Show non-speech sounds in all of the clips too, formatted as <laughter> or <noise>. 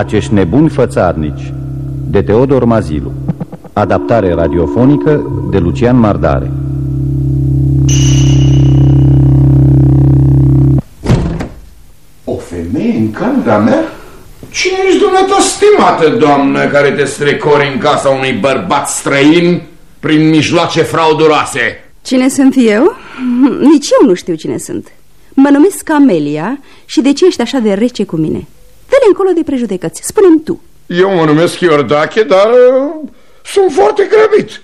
Acești nebuni fățarnici de Teodor Mazilu Adaptare radiofonică de Lucian Mardare O femeie în camera mea? Cine ești dumneata, stimată doamnă, care te strecori în casa unui bărbat străin prin mijloace frauduroase? Cine sunt eu? Nici eu nu știu cine sunt. Mă numesc Camelia și de ce ești așa de rece cu mine? Dă-le încolo de prejudecăți, spune-mi tu. Eu mă numesc Iordache, dar uh, sunt foarte grăbit.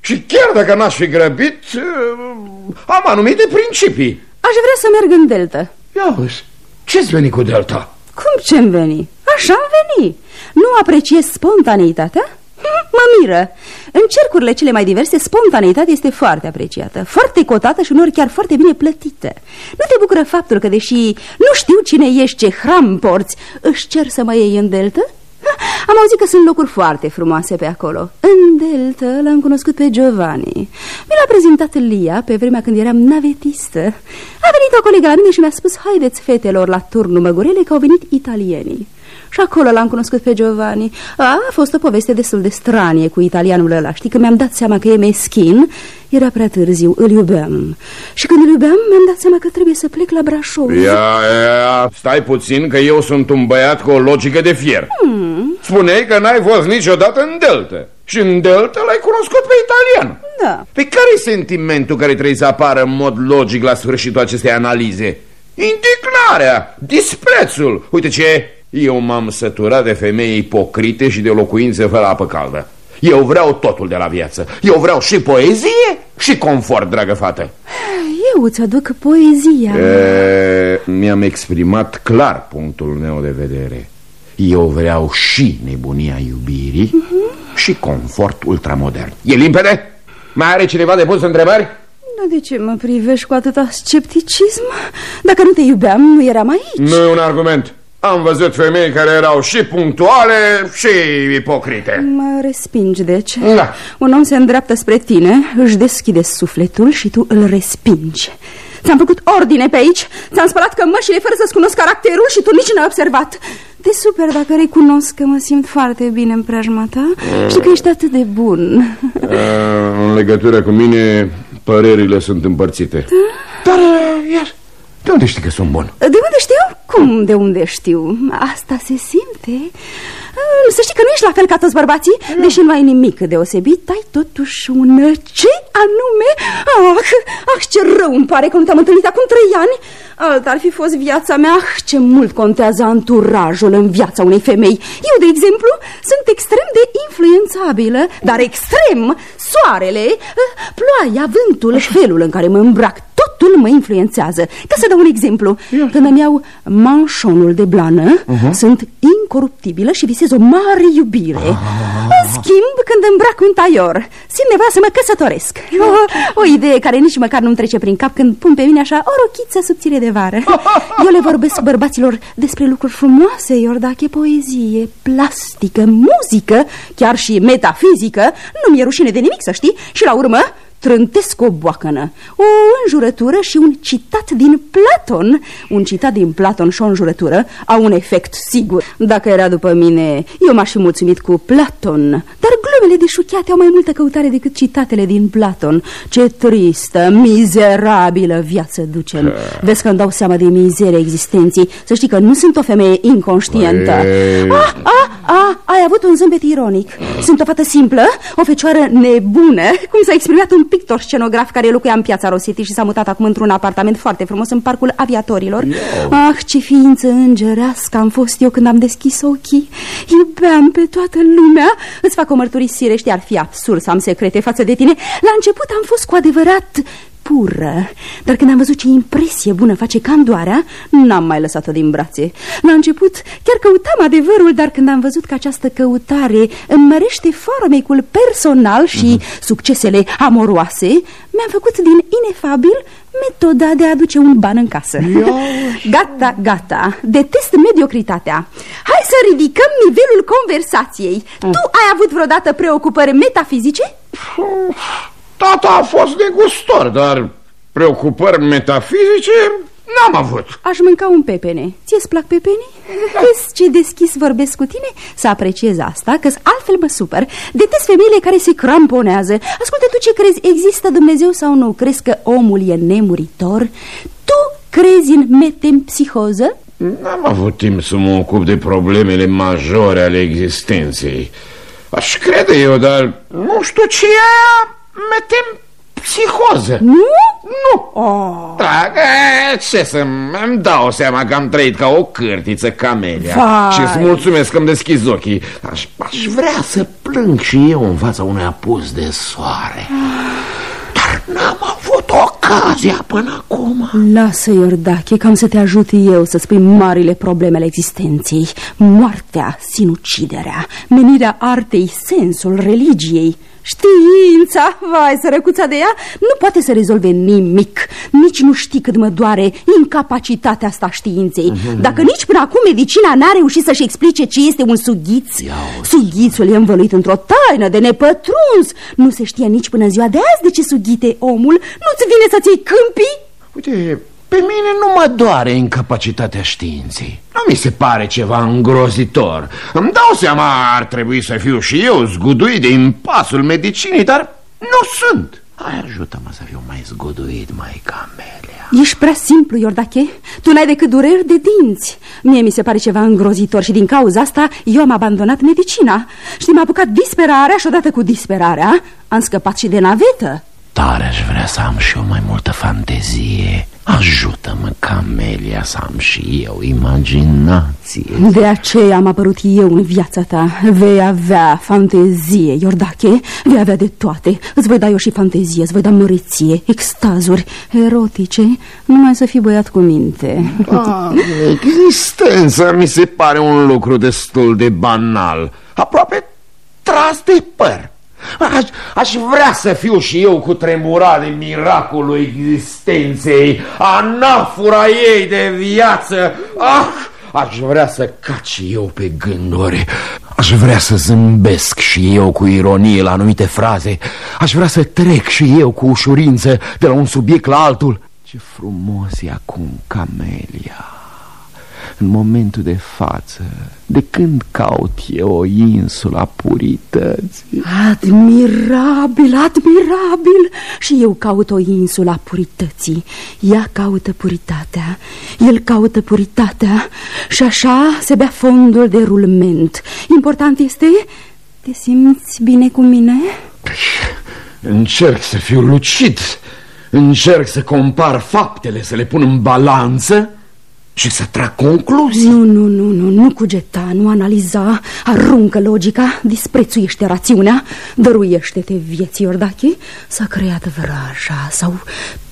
Și chiar dacă n-aș fi grăbit, uh, am anumite principii. Aș vrea să merg în Delta. Ia uzi, ce-ți veni cu Delta? Cum ce-mi veni? Așa am veni. Nu apreciez spontaneitatea? Hm, mă miră. În cercurile cele mai diverse, spontaneitatea este foarte apreciată, foarte cotată și uneori chiar foarte bine plătită. Nu te bucură faptul că, deși nu știu cine ești, ce hram porți, își cer să mă iei în delta? Am auzit că sunt locuri foarte frumoase pe acolo. În delta l-am cunoscut pe Giovanni. Mi l-a prezentat Lia pe vremea când eram navetistă. A venit o colegă la mine și mi-a spus, haideți fetelor la turnul Măgurele că au venit italienii. Și acolo l-am cunoscut pe Giovanni. A, a fost o poveste destul de stranie cu italianul ăla. Știi că mi-am dat seama că e meschin, era prea târziu, îl iubeam. Și când îl iubeam, mi-am dat seama că trebuie să plec la Brașov. Ia, ia, stai puțin că eu sunt un băiat cu o logică de fier. Hmm. Spuneai că n-ai fost niciodată în Delta. Și în Delta l-ai cunoscut pe italian. Da. Pe care e sentimentul care trebuie să apară în mod logic la sfârșitul acestei analize? Indignarea, disprețul. Uite ce eu m-am săturat de femei ipocrite și de locuințe fără apă caldă. Eu vreau totul de la viață. Eu vreau și poezie și confort, dragă fată. Eu îți aduc poezia. Mi-am exprimat clar punctul meu de vedere. Eu vreau și nebunia iubirii uh mhm. -huh. și confort ultramodern. E limpede? Mai are cineva de pus întrebări? Dar de ce mă privești cu atâta scepticism? Dacă nu te iubeam, nu eram aici. Nu e un argument. Am văzut femei care erau și punctuale și ipocrite. Mă respingi, deci. Da. Un om se îndreaptă spre tine, își deschide sufletul și tu îl respingi. Ți-am făcut ordine pe aici. Ți-am spălat cămășile fără să-ți cunosc caracterul și tu nici n-ai observat. Te super dacă recunosc că mă simt foarte bine în preajma ta. Mm. Și că ești atât de bun. A, <laughs> În legătură cu mine, părerile sunt împărțite. Da? Dar, iar, de unde știi că sunt bun? De unde știu? Cum de unde știu? Asta se simte Să știi că nu ești la fel ca toți bărbații nu. Deși nu ai nimic deosebit Ai totuși un ce anume Ah, ah ce rău îmi pare că nu te-am întâlnit acum trei ani Alt ar fi fost viața mea. Ah, Ce mult contează anturajul în viața unei femei. Eu, de exemplu, sunt extrem de influențabilă Dar extrem. Soarele, ploaia, vântul, felul în care mă îmbrac Totul mă influențează. Ca să dau un exemplu. Când îmi iau manșonul de blană uh -huh. Sunt incoruptibilă și visez o mare iubire. Uh -huh. În schimb, când îmbrac un taior Simt nevoia să mă căsătoresc. O, o idee care nici măcar nu-mi trece prin cap Când pun pe mine așa o rochiță subțire de vară. <laughs> Eu le vorbesc bărbaților despre lucruri frumoase Iordache, poezie, plastică, muzică Chiar și metafizică. Nu mi-e rușine de nimic, să știi. Și la urmă trântesc o boacănă, o înjurătură și un citat din Platon. Un citat din Platon și o înjurătură au un efect sigur. Dacă era după mine, eu m-aș fi mulțumit cu Platon. Dar glumele de șuchiate au mai multă căutare decât citatele din Platon. Ce tristă, mizerabilă viață ducem. Vezi că îmi dau seama de mizeria existenții. Să știi că nu sunt o femeie inconștientă. Ah, ah, ah, ai avut un zâmbet ironic. Sunt o fată simplă, o fecioară nebună, cum s-a exprimat un pictor scenograf care locuia în piața Roseti și s-a mutat acum într-un apartament foarte frumos în parcul aviatorilor. Yo. Ah, ce ființă îngerească am fost eu când am deschis ochii. Iubeam pe toată lumea. Îți fac o mărturisire, știi, ar fi absurd să am secrete față de tine. La început am fost cu adevărat pură. Dar când am văzut ce impresie bună face candoarea N-am mai lăsat-o din brațe. La început chiar căutam adevărul Dar când am văzut că această căutare Îmi mărește farmecul personal Și mm -hmm. succesele amoroase Mi-am făcut din inefabil metoda de a aduce un ban în casă. <laughs> Gata, gata, detest mediocritatea. Hai să ridicăm nivelul conversației. Mm. Tu ai avut vreodată preocupări metafizice? Tata a fost negustor, dar preocupări metafizice N-am avut. Aș mânca un pepene. Ție-ți plac pepene? Vezi ce deschis vorbesc cu tine? Să apreciez asta, că altfel mă supăr. Detest femeile care se cramponează. Ascultă, tu ce crezi? Există Dumnezeu sau nu? Crezi că omul e nemuritor? Tu crezi în metempsihoză? N-am avut timp să mă ocup de problemele majore ale existenței. Aș crede eu, dar nu știu ce e metem psihoză. Nu? Nu. Oh. Da, ce să îmi dau seama că am trăit ca o cârtiță camelia Vai. Și îți mulțumesc că îmi deschizi ochii aș, aș vrea să plâng și eu în fața unui apus de soare Dar n-am avut ocazia până acum Lasă, Iordache, cam să te ajut eu să spui marile probleme ale existenței Moartea, sinuciderea, menirea artei, sensul religiei Știința, vai, sărăcuța de ea, nu poate să rezolve nimic. Nici nu știi cât mă doare incapacitatea asta a științei Dacă nici până acum medicina n-a reușit să-și explice ce este un sughiț Sughițul e învăluit într-o taină de nepătruns. Nu se știe nici până în ziua de azi de ce sughite omul Nu-ți vine să-ți iei câmpii? Uite, pe mine nu mă doare incapacitatea științei Nu mi se pare ceva îngrozitor. Îmi dau seama ar trebui să fiu și eu zguduit de impasul medicinii Dar nu sunt. Hai, ajută-mă să fiu mai zguduit, mai camelia Ești prea simplu, Iordache. Tu n-ai decât dureri de dinți. Mie mi se pare ceva îngrozitor și din cauza asta Eu am abandonat medicina. Și m-a apucat disperarea și odată cu disperarea Am scăpat și de navetă. Tare aș vrea să am și eu mai multă fantezie Ajută-mă, Camelia, să am și eu imaginație. De aceea am apărut eu în viața ta. Vei avea fantezie, Iordache. Vei avea de toate. Îți voi da eu și fantezie, îți voi da măreție Extazuri erotice. Numai să fii băiat cu minte. Da, Existența mi se pare un lucru destul de banal. Aproape tras de păr Aș, aș vrea să fiu și eu cu tremura de miracolul existenței, anafura ei de viață. Ah, aș vrea să cad și eu pe gânduri. Aș vrea să zâmbesc și eu cu ironie la anumite fraze. Aș vrea să trec și eu cu ușurință de la un subiect la altul. Ce frumos e acum, Camelia în momentul de față, de când caut eu o insulă a purității. Admirabil, admirabil! Și eu caut o insulă a purității. Ea caută puritatea, el caută puritatea și așa se bea fondul de rulment. Important este, te simți bine cu mine? Încerc să fiu lucid, încerc să compar faptele, să le pun în balanță și să trag concluzii. Nu, nu, nu, nu, nu cugeta, nu analiza, aruncă logica, disprețuiește rațiunea, dăruiește-te vieții, Iordache, s-a creat vraja sau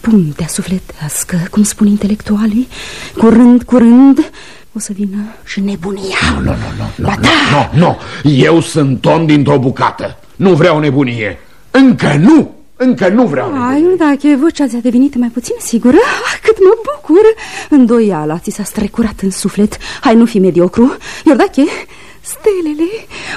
puntea sufletească, cum spun intelectualii. Curând, curând, o să vină și nebunia. Nu, nu, nu, nu, ba nu, da. nu, nu, eu sunt om dintr-o bucată, nu vreau nebunie, încă nu! Încă nu vreau Ai, dacă vocea ți-a devenit mai puțin sigură, ah, cât mă bucur! Îndoiala ți s-a strecurat în suflet. Hai, nu fi mediocru. Iordache, stelele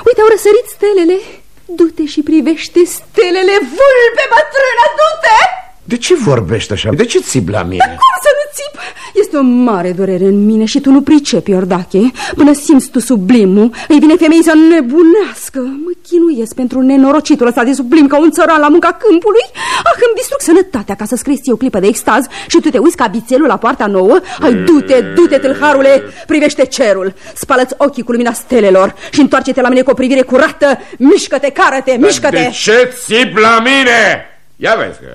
Uite, au răsărit stelele. Du-te și privește stelele Vulpe bătrână, du-te! De ce vorbești așa? De ce țipi la mine? Cum să nu țip? Este o mare durere în mine și tu nu pricepi, Iordache Până simți tu sublimul Îi vine femei să nebunească Mă chinuiesc pentru nenorocitul ăsta de sublim Ca un țăran la munca câmpului Ah, îmi distrug sănătatea ca să scrieți o clipă de extaz Și tu te uiți ca bițelul la poarta nouă Hai, du-te, du-te, tâlharule Privește cerul Spală-ți ochii cu lumina stelelor Și întoarce-te la mine cu o privire curată Mișcă-te, cară-te, mișcă-te De ce țipi la mine? Ia vezi că...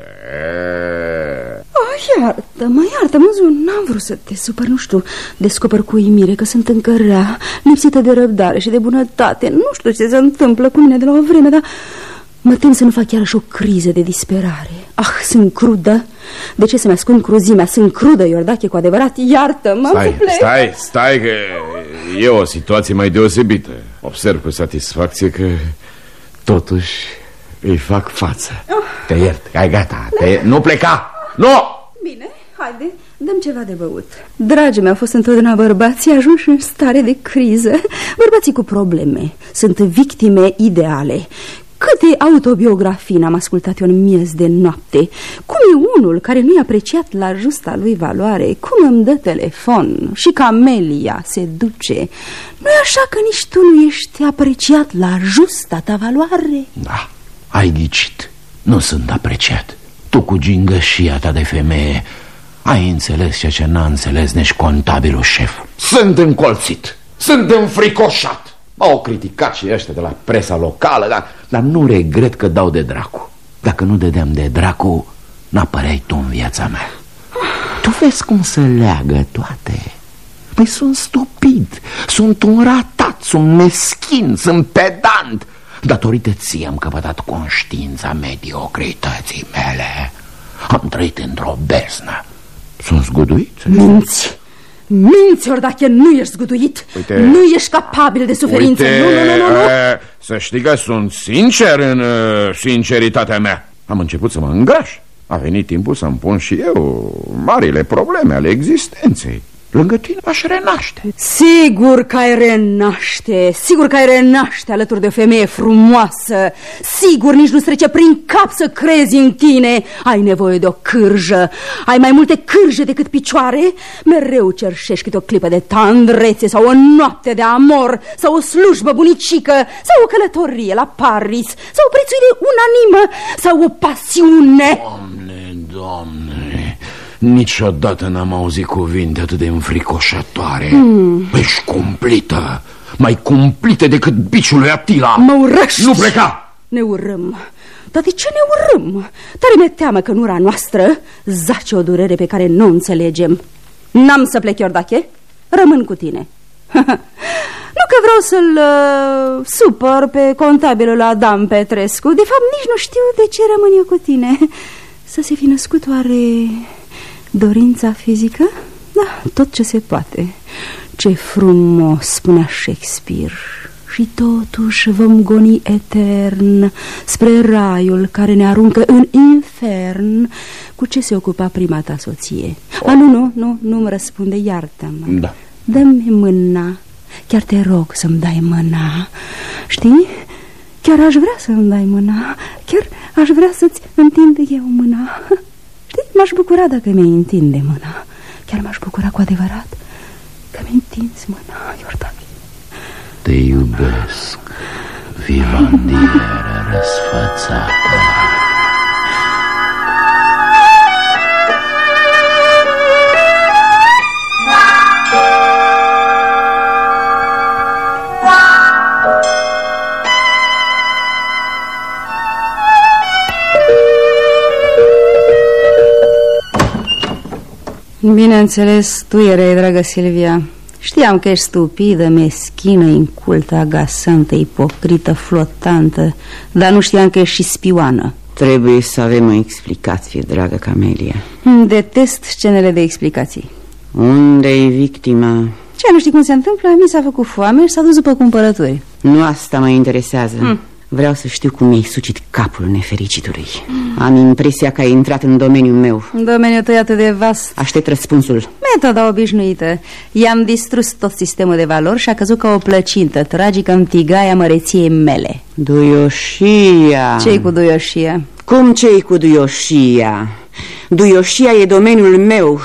Oh, iartă-mă, iartă-mă, Zun, n-am vrut să te supăr, nu știu Descoper cu uimire că sunt încă rea Lipsită de răbdare și de bunătate. Nu știu ce se întâmplă cu mine de la o vreme, dar Mă tem să nu fac chiar și o criză de disperare. Ah, sunt crudă. De ce să-mi ascund cruzimea? Sunt crudă, Iordache, cu adevărat. Iartă-mă, Stai, stai, stai că e o situație mai deosebită. Observ cu satisfacție că totuși îi fac față. Te iert, ai gata, te iert. nu pleca, nu! Bine, haide, dăm ceva de băut. Dragii mei au fost întotdeauna bărbații ajunși în stare de criză. Bărbații cu probleme Sunt victime ideale. Cât Câte autobiografii n-am ascultat eu în miez de noapte? Cum e unul care nu-i apreciat la justa lui valoare? Cum îmi dă telefon? Și Camelia se duce. Nu e așa că nici tu nu ești apreciat la justa ta valoare? Da, ai ghicit Nu sunt apreciat Tu cu gingășia ta de femeie Ai înțeles ceea ce n-a înțeles nici contabilul șef Sunt încolțit Sunt înfricoșat M-au criticat și ăștia de la presa locală, dar, dar nu regret că dau de dracu. Dacă nu dădeam de dracu, n-apăreai tu în viața mea. Tu vezi cum se leagă toate. Păi sunt stupid, sunt un ratat, sunt meschin, sunt pedant. Datorită ție am căpătat conștiința mediocrității mele. Am trăit într-o besnă. Sunt zguduit? Minți! Minți ori dacă nu ești zguduit Uite, Nu ești capabil de suferință uite, Nu, nu, nu, nu, nu. Să știi că sunt sincer în uh, sinceritatea mea Am început să mă îngraș A venit timpul să-mi pun și eu marile probleme ale existenței Lângă tine aș renaște. Sigur că ai renaște Sigur că ai renaște alături de o femeie frumoasă. Sigur nici nu-ți trece prin cap să crezi în tine. Ai nevoie de o cârjă. Ai mai multe cârje decât picioare? Mereu cerșești câte o clipă de tandrețe Sau o noapte de amor Sau o slujbă bunicică Sau o călătorie la Paris Sau o prețuire unanimă Sau o pasiune. Doamne, doamne Niciodată n-am auzit cuvinte atât de înfricoșătoare. Mm. Ești cumplită Mai cumplită decât biciul lui Atila Mă urăști. Nu pleca! Ne urâm. Dar de ce ne urâm? Tare mi-e teamă că în ura noastră Zace o durere pe care nu înțelegem. N-am să plec, Iordache Rămân cu tine. <laughs> Nu că vreau să-l uh, supăr pe contabilul Adam Petrescu. De fapt, nici nu știu de ce rămân eu cu tine. Să se fi născut oare Dorința fizică? Da, tot ce se poate. Ce frumos, spunea Shakespeare. Și totuși vom goni etern Spre raiul care ne aruncă în infern. Cu ce se ocupa prima ta soție? A, nu, nu, nu, nu-mi răspunde, iartă-mă. Da. Dă-mi mâna. Chiar te rog să-mi dai mâna. Știi? Chiar aș vrea să-mi dai mâna. Chiar aș vrea să-ți întind eu mâna. Știi, <laughs> m-aș bucura dacă mi-ai întinde mâna. Chiar m-aș bucura cu adevărat Că mi întinzi mâna, Iordan Te iubesc, vivandieră răsfățată Bineînțeles, tu erai, dragă Silvia Știam că ești stupidă, meschină, incultă, agasantă, ipocrită, flotantă Dar nu știam că ești și spioană Trebuie să avem o explicație, dragă Camelia Detest scenele de explicații unde e victima? Ce, nu știi cum se întâmplă? Mi s-a făcut foame și s-a dus după cumpărături Nu asta mă interesează hmm. Vreau să știu cum mi-ai sucit capul nefericitului. Am impresia că ai intrat în domeniul meu. În domeniul tău atât de vast. Aștept răspunsul. Metoda obișnuită. I-am distrus tot sistemul de valori și a căzut ca o plăcintă tragică în tigaia măreției mele. Duioșia. Ce-i cu duioșia? Cum ce-i cu duioșia? Duioșia e domeniul meu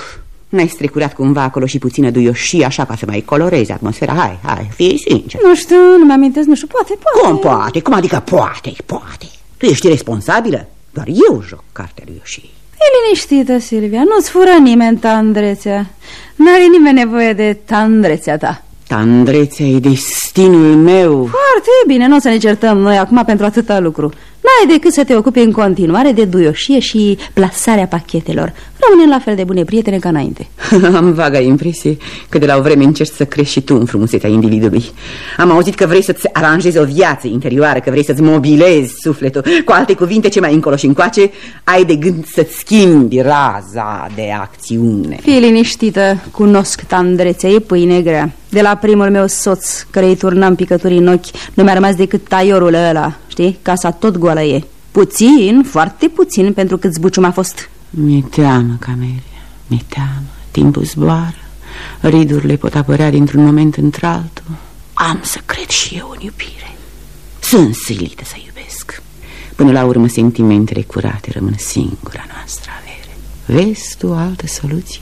N-ai strecurat cumva acolo și puțină duioșie așa ca să mai colorezi atmosfera? Hai, hai, fii sincer Nu știu, nu mă amintesc, nu știu, poate, poate Cum poate? Cum adică poate, poate? Tu ești responsabilă? Doar eu joc cartea duioșiei E liniștită, Silvia, nu-ți fură nimeni tandrețea N-are nimeni nevoie de tandrețea ta Tandrețea e destinul meu Foarte bine, nu o să ne certăm noi acum pentru atâta lucru N-ai decât să te ocupi în continuare de duioșie și plasarea pachetelor. Rămânem la fel de bune prietene ca înainte. <laughs> Am vaga impresie că de la o vreme încerci să crești și tu în frumusețea individului. Am auzit că vrei să-ți aranjezi o viață interioară, că vrei să-ți mobilezi sufletul. Cu alte cuvinte, ce mai încolo și încoace, ai de gând să-ți schimbi raza de acțiune. Fii liniștită, cunosc tandrețea, e pâine grea De la primul meu soț, care îi turnam picături în ochi, nu mi-a rămas decât taiorul ăla știi? Casa tot goală e. Puțin, foarte puțin pentru cât zbucium a fost. Mi-e teamă, Camelia, mi-e teamă. Timpul zboară, ridurile pot apărea dintr-un moment într-altul. Am să cred și eu în iubire. Sunt silită să iubesc. Până la urmă, sentimentele curate rămân singura noastră avere. Vezi tu altă soluție?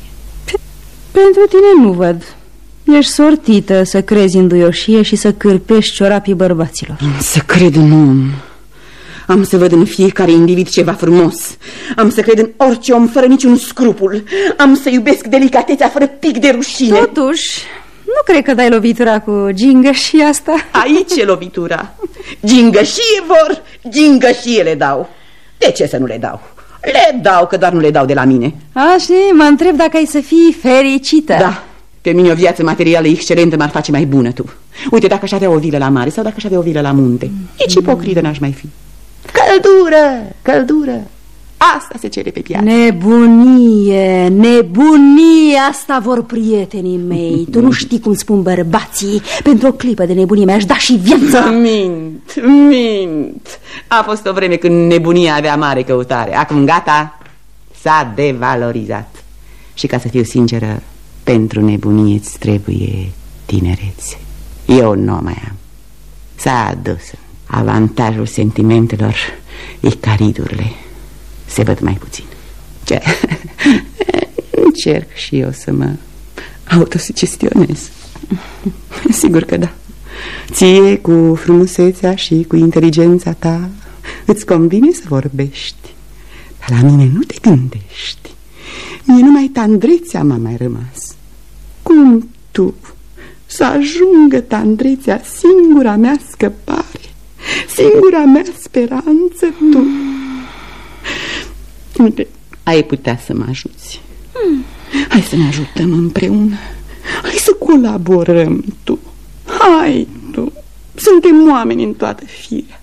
Pentru tine nu văd. Ești sortită să crezi în duioșie și să cârpești ciorapii bărbaților. Să cred în om. Am să văd în fiecare individ ceva frumos. Am să cred în orice om fără niciun scrupul. Am să iubesc delicatețea fără pic de rușine. Totuși, nu cred că dai lovitura cu gingășia asta. Aici e lovitura. Gingășie vor, gingășie le dau. De ce să nu le dau? Le dau, că doar nu le dau de la mine. Așa, mă întreb dacă ai să fii fericită. Da, pe mine o viață materială excelentă m-ar face mai bună tu. Uite, dacă aș avea o vilă la mare sau dacă aș avea o vilă la munte, nici ipocrită n-aș mai fi. Căldură, căldură. Asta se cere pe piață. Nebunie, nebunie, asta vor prietenii mei. Tu nu știi cum spun bărbații. Pentru o clipă de nebunie mi-aș da și viața. Mint, mint. A fost o vreme când nebunia avea mare căutare. Acum gata, s-a devalorizat. Și ca să fiu sinceră, pentru nebunie îți trebuie tinerețe. Eu nu mai am. S-a adus avantajul sentimentelor icaridurile se văd mai puțin. Ce? <laughs> Încerc și eu să mă autosugestionez. <laughs> Sigur că da. Ție, cu frumusețea și cu inteligența ta, îți convine să vorbești. Dar la mine nu te gândești. Mie numai tandrețea m-a mai rămas. Cum tu să ajungă tandrețea singura mea scăpare, singura mea speranță, tu... Uite, ai putea să mă ajuți. Hmm. Hai să ne ajutăm împreună. Hai să colaborăm, tu. Hai, tu. Suntem oameni în toată firea.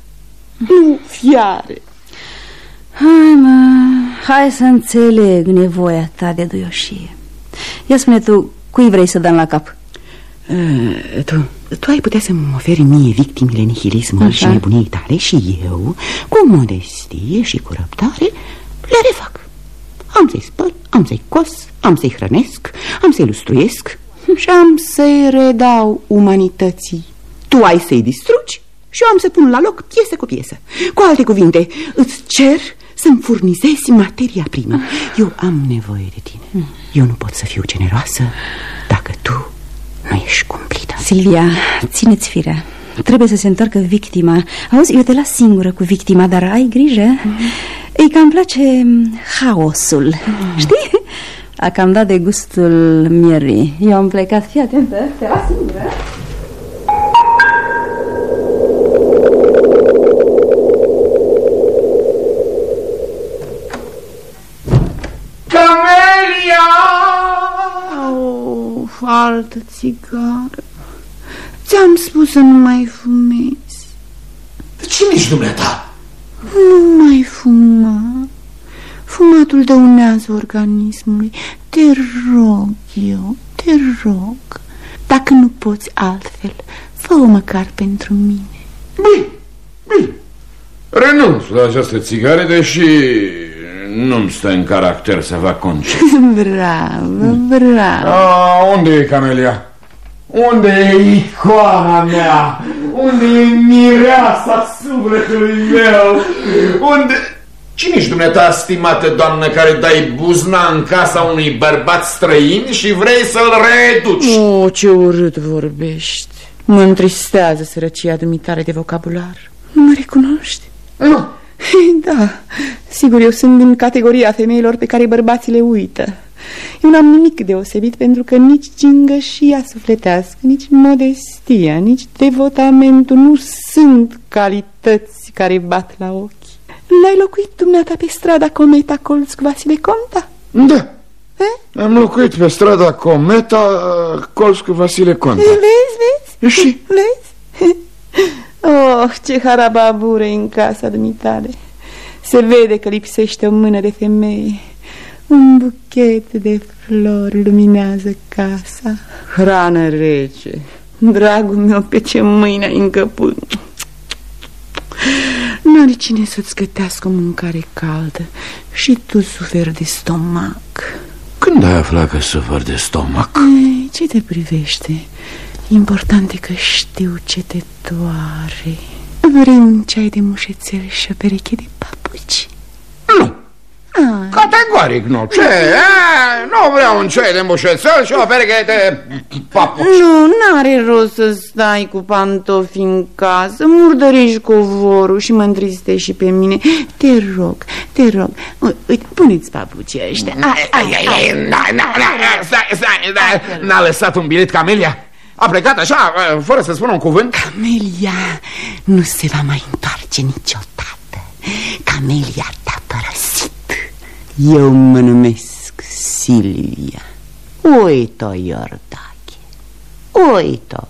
Nu fiare. Hai, mă, hai să înțeleg nevoia ta de duioșie. Ia spune tu, cui vrei să dăm la cap? Uh, tu, tu ai putea să-mi oferi mie victimile nihilismului și nebuniei tale și eu, cu modestie și cu răbdare, le refac. Am să-i spăl, am să-i cos, am să-i hrănesc, am să-i lustruiesc și am să-i redau umanității. Tu ai să-i distrugi și eu am să pun la loc piesă cu piesă. Cu alte cuvinte, îți cer să-mi furnizezi materia primă. Eu am nevoie de tine. Eu nu pot să fiu generoasă dacă tu nu ești cumplită. Silvia, țineți firea. Trebuie să se întoarcă victima. Auzi, eu te las singură cu victima, dar ai grijă. Mm. Îi cam place haosul, mm. știi? A cam dat de gustul mierii. Eu am plecat, fii atentă, te las singură. Altă țigară. Ți-am spus să nu mai fumezi. Cine ești dumneata? Nu mai fuma. Fumatul dăunează organismului. Te rog eu, te rog. Dacă nu poți altfel, fă-o măcar pentru mine. Bine, bine. Renunț la această țigară, deși nu-mi stă în caracter să fac concet. <laughs> Bravo, bravo. A, unde e Camelia? Unde e icoana mea? Unde e mireasa sufletului meu? Unde... Cine ești dumneata, stimată doamnă, care dai buzna în casa unui bărbat străin și vrei să-l reduci? O, ce urât vorbești. Mă întristează sărăcia dumitare de vocabular. Nu mă recunoști? Nu. <laughs> Da, sigur, eu sunt din categoria femeilor pe care bărbații le uită. Eu n-am nimic deosebit pentru că nici gingășia sufletească, nici modestia, nici devotamentul nu sunt calități care bat la ochi. L-ai locuit dumneata pe strada Cometa Colț cu Vasile Conta? Da. E? Am locuit pe strada Cometa Colț cu Vasile Conta. Vezi, vezi? Și? Vezi? <laughs> Oh, ce harababure în casa dumitale. Se vede că lipsește o mână de femeie. Un buchet de flori luminează casa Hrană rece Dragul meu, pe ce mâine ai încăput N-are cine să-ți gătească o mâncare caldă Și tu suferi de stomac Când ai aflat că sufăr de stomac? Ei, ce te privește? Important e că știu ce te doare vrei un ceai de mușețel și o pereche de papuci? Nu. Ah. Categoric nu. Ce? E, nu vreau un ceai de mușețel și o pereche de papuci. Nu, n-are rost să stai cu pantofi în casă, murdărești covorul și mă întristești și pe mine. Te rog, te rog, uite, puneți papucii ăștia. N-a lăsat un bilet Camelia? A plecat așa, fără să spună un cuvânt? Camelia nu se va mai întoarce niciodată. Camelia te-a părăsit. Eu mă numesc Silvia. Uite-o, Iordache. Uite-o.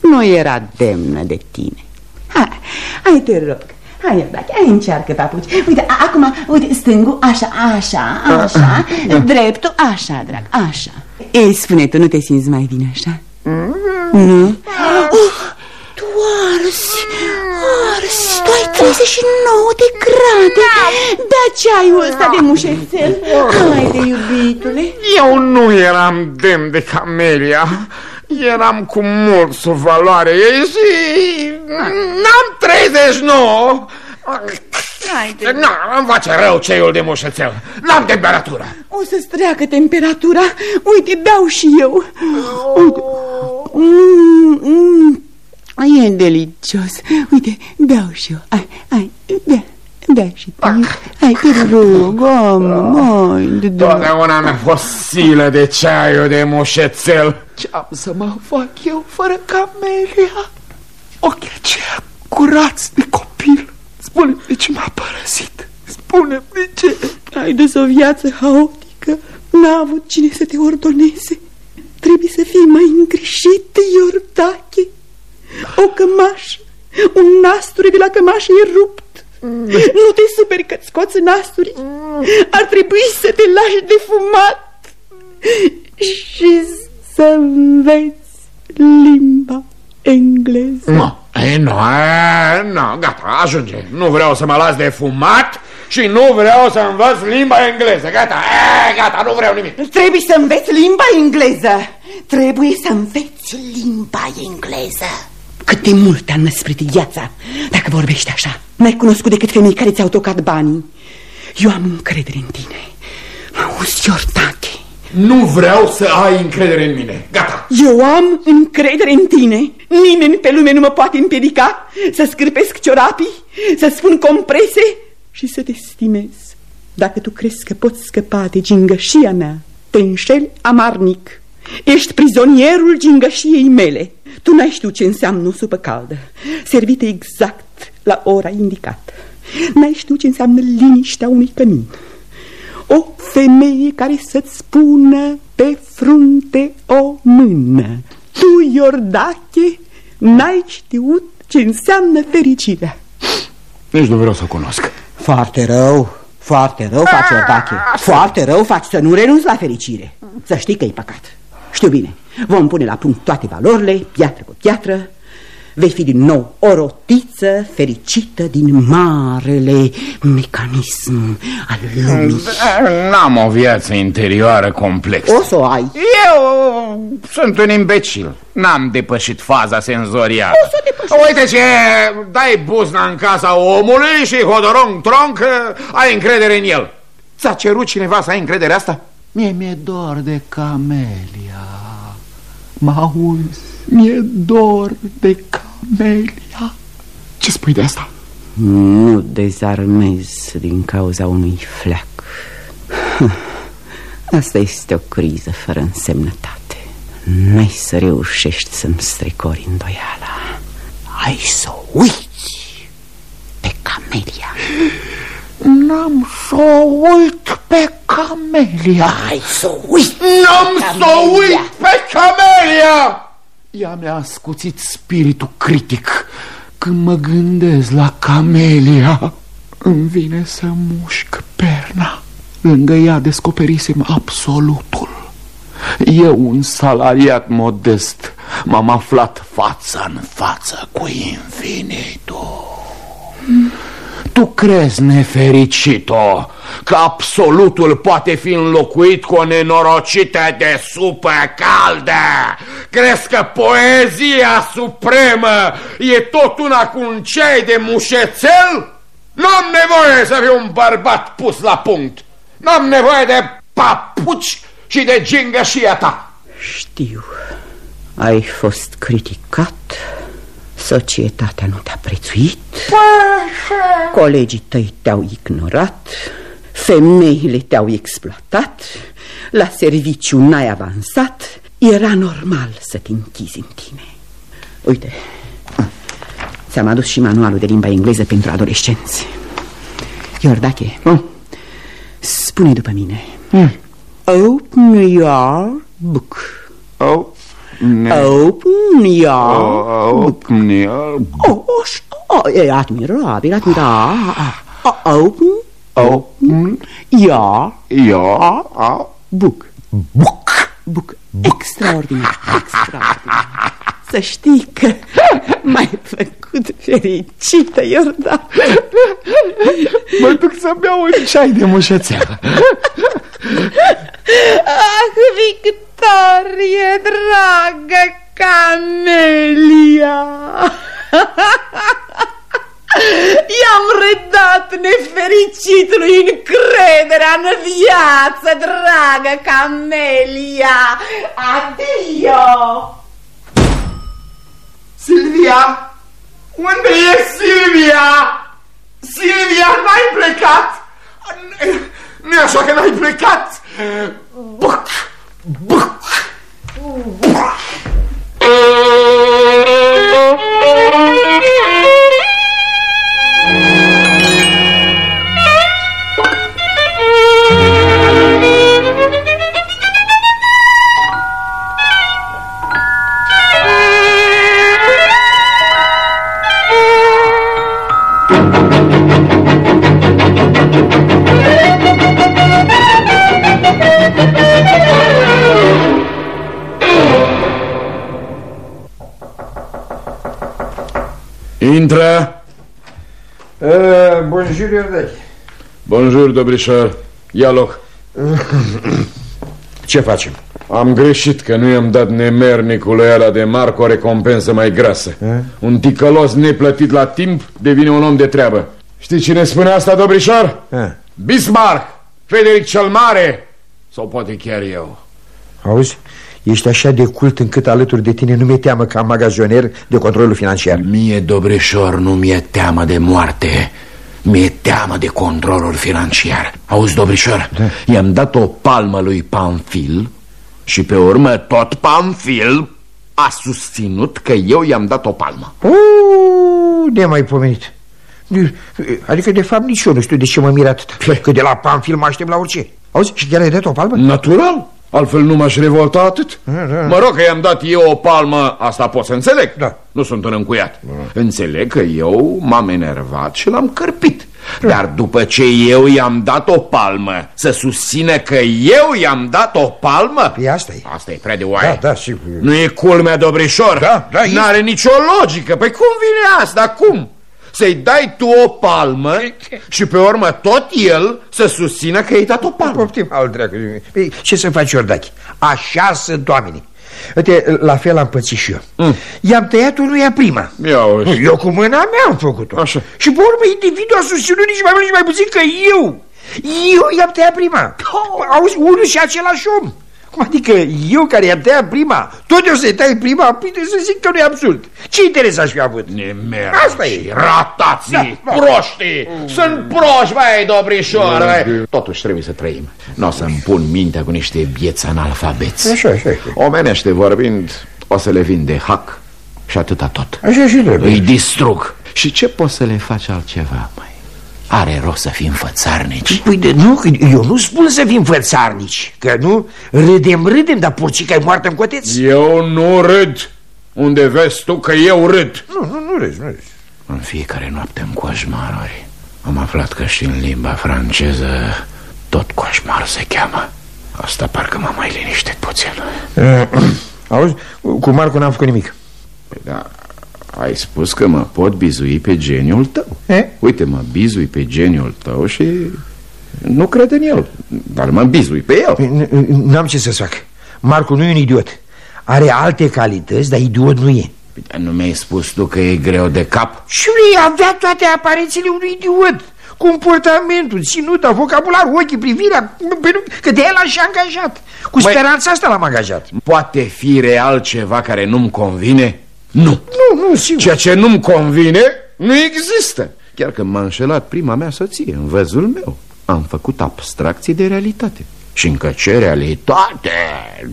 Nu era demnă de tine. Hai, hai te rog. Hai, Iordache, hai încearcă, papuci. Uite, acum, uite, stângul, așa, așa, așa, <laughs> dreptul, așa, drag, așa. Ei, spune tu, nu te simți mai bine așa? Nu? Uh, tu arzi, arzi, tu ai 39 de grade. Da ceaiul ăsta de mușețel? Haide, iubitule. Eu nu eram demn de camelia. Eram cu mult sub valoare. Ei și n-am 39 Haide. Nu, îmi face rău ceiul de mușețel N-am temperatură O să-ți treacă temperatura Uite, beau și eu Uite. Mm, mm. E delicios. Uite, beau și eu. Ai, ai, bea. Bea și tu. Hai, te rog, mai, de Totdeauna mi-a fost silă de ceaiul de mușețel. Ce-am să mă fac eu fără camelia? Ochii aceia curați de copil. Spune de ce m-a părăsit. spune de ce. Ai de o viață haotică. N-a avut cine să te ordoneze. Trebuie să fii mai îngrișit, Iordache. O cămașă, un nasturi de la cămașă e rupt. Nu te superi că scoți nasturi. Ar trebui să te lași de fumat și să înveți limba engleză. Nu, e, nu, e, nu, gata, ajunge. Nu vreau să mă las de fumat și nu vreau să învăț limba engleză. Gata, e, gata, nu vreau nimic. Trebuie să înveți limba engleză. Trebuie să înveți limba engleză. Cât de mult te-a năsprit viața Dacă vorbești așa N-ai cunoscut decât femei care ți-au tocat banii Eu am încredere în tine Auzi, Iordache Nu vreau să ai încredere în mine. Gata. Eu am încredere în tine. Nimeni pe lume nu mă poate împiedica Să scârpesc ciorapii Să spun comprese Și să te stimez Dacă tu crezi că poți scăpa de gingășia mea Te înșeli amarnic. Ești prizonierul gingășiei mele. Tu n-ai știut ce înseamnă o supă caldă, servită exact la ora indicată. N-ai știut ce înseamnă liniștea unui cămin. O femeie care să-ți spună pe frunte o mână. Tu, Iordache, n-ai știut ce înseamnă fericirea. Nici nu vreau să o cunosc. Foarte rău, foarte rău faci, Iordache. Foarte rău faci să nu renunți la fericire. Să știi că e păcat. Știu bine. Vom pune la punct toate valorile, piatră cu piatră. Vei fi din nou o rotiță fericită din marele mecanism al lumii. N-am o viață interioară complexă. O să o ai. Eu sunt un imbecil. N-am depășit faza senzorială. O să depășești. Uite ce, dai buzna în casa omului și hodorong tronc, ai încredere în el. Ți-a cerut cineva să ai încredere asta? Mie mi-e dor de camelia. Mă auzi? Mi-e dor de camelia. Ce spui de asta? Nu dezarmez din cauza unui fleac. <laughs> Asta este o criză fără însemnătate. N-ai să reușești să-mi strecori îndoiala. Ai să uiți pe camelia. N-am să o uit pe Camelia Ai să uiți N-am să o uit pe Camelia Ea mi-a scuțit spiritul critic Când mă gândesc la Camelia. Îmi vine să mușc perna. Lângă ea descoperisem absolutul. Eu, un salariat modest. M-am aflat față în față cu infinitul tu crezi, nefericito, că absolutul poate fi înlocuit cu o nenorocită de supă caldă? Crezi că poezia supremă e tot una cu un ceai de mușețel? N-am nevoie să fiu un bărbat pus la punct. N-am nevoie de papuci și de gingășia ta. Știu, ai fost criticat, societatea nu te-a prețuit, colegii tăi te-au ignorat, femeile te-au exploatat, la serviciu n-ai avansat, era normal să te închizi în tine. Uite, ți-am adus și manualul de limba engleză pentru adolescenți. Iordache, Mm. spune după mine. Open your book. Oh, ne... Open your Oh, book. ne... Oh, oh, oh, e admirabil, admirabil. Oh, Open Open your your book. book. Book. Extraordinar, extraordinar. Să știi că <laughs> m-ai făcut fericită, Iordan. Mă duc să beau un ceai de mușețel. Ah, Victorie, dragă Camelia! <laughs> I-am redat nefericitului încrederea în viață, dragă Camelia! Adio! Silvia? Unde e Silvia? Silvia, n-ai plecat? Nu e așa că n-ai plecat? Buc, buc. Intră. Uh, bonjour, Iordache. Bonjour, Dobrișor. Ia loc. <coughs> Ce facem? Am greșit că nu i-am dat nemernicului ăla de Marco o recompensă mai grasă. Un ticălos neplătit la timp devine un om de treabă. Știți cine spune asta, Dobrișor? A. Bismarck, Frederic cel Mare sau poate chiar eu. Auzi? Ești așa de cult încât alături de tine nu mi-e teamă ca magazoner de controlul financiar. Mie, Dobrișor, nu mi-e teamă de moarte. Mi-e teamă de controlul financiar. Auzi, Dobrișor, da. i-am dat o palmă lui Pamfil și pe urmă tot Pamfil a susținut că eu i-am dat o palmă. Uuu, de-mai pomenit. Adică, de fapt, nici eu nu știu de ce mă mir atât. Că de la Panfil mă aștept la orice. Auzi, și chiar ai dat o palmă? Natural. Altfel nu m-aș revolta atât. Da, da. Mă rog că i-am dat eu o palmă, asta pot să înțeleg. Da. Nu sunt un încuiat. Înțeleg că eu m-am enervat și l-am cărpit. Dar după ce eu i-am dat o palmă, să susțină că eu i-am dat o palmă? Păi asta e. Asta e prea de oaie. Da, da, sigur. Nu e culmea, Dobrișor? Da, da, este. N-are nicio logică. Păi cum vine asta? Cum? Să-i dai tu o palmă și pe urmă tot el să susțină că i-ai dat o palmă. Poftim, al dracu. Păi, ce să faci, Iordache? Așa sunt oamenii. Uite, la fel am pățit și eu. Mm. I-am tăiat unuia prima. Ia uite. Eu cu mâna mea am făcut-o. Așa. Și pe urmă individul a susținut nici mai mult, nici mai puțin că eu. Eu i-am tăiat prima. Auzi, unul și același om. Cum adică eu care i-am tăiat prima, tot eu să-i tai prima, păi trebuie să zic că nu e absurd. Ce interes aș fi avut? Nemernici, Asta e. ratații, Da, da. proștii, sunt proști, băi, Dobrișor, băi. Totuși trebuie să trăim. Nu o să-mi pun mintea cu niște bieți analfabeți. Așa, așa, așa. Omenește vorbind, o să le vin de hac și atâta tot. Așa și trebuie. Îi distrug. Și ce poți să le faci altceva, mai? Are rost să fim fățarnici. Păi de nu, că eu nu spun să fim fățarnici Că nu, râdem, râdem, dar porcica e moartă în coteț. Eu nu râd. Unde vezi tu că eu râd? Nu, nu, nu râzi, nu râzi. În fiecare noapte în coșmaruri. Am aflat că și în limba franceză Tot coșmar se cheamă. Asta parcă m-a mai liniștit puțin. <clears throat> Auzi, cu Marcu n-am făcut nimic. Păi da, ai spus că mă pot bizui pe geniul tău. E? Uite, mă bizui pe geniul tău și nu cred în el Dar mă bizui pe el. Păi, n- N-am ce să-ți fac. Marcu nu e un idiot. Are alte calități, dar idiot nu e. Dar nu mi-ai spus tu că e greu de cap? Și lui avea toate aparențele unui idiot. Comportamentul, ținuta, vocabularul, ochii, privirea Că de el așa angajat. Cu Băi- speranța asta l-am angajat. Poate fi real ceva care nu-mi convine? Nu. Nu, nu, sigur. Ceea ce nu-mi convine nu există. Chiar că m-a înșelat prima mea soție în văzul meu. Am făcut abstracție de realitate. Și încă ce realitate,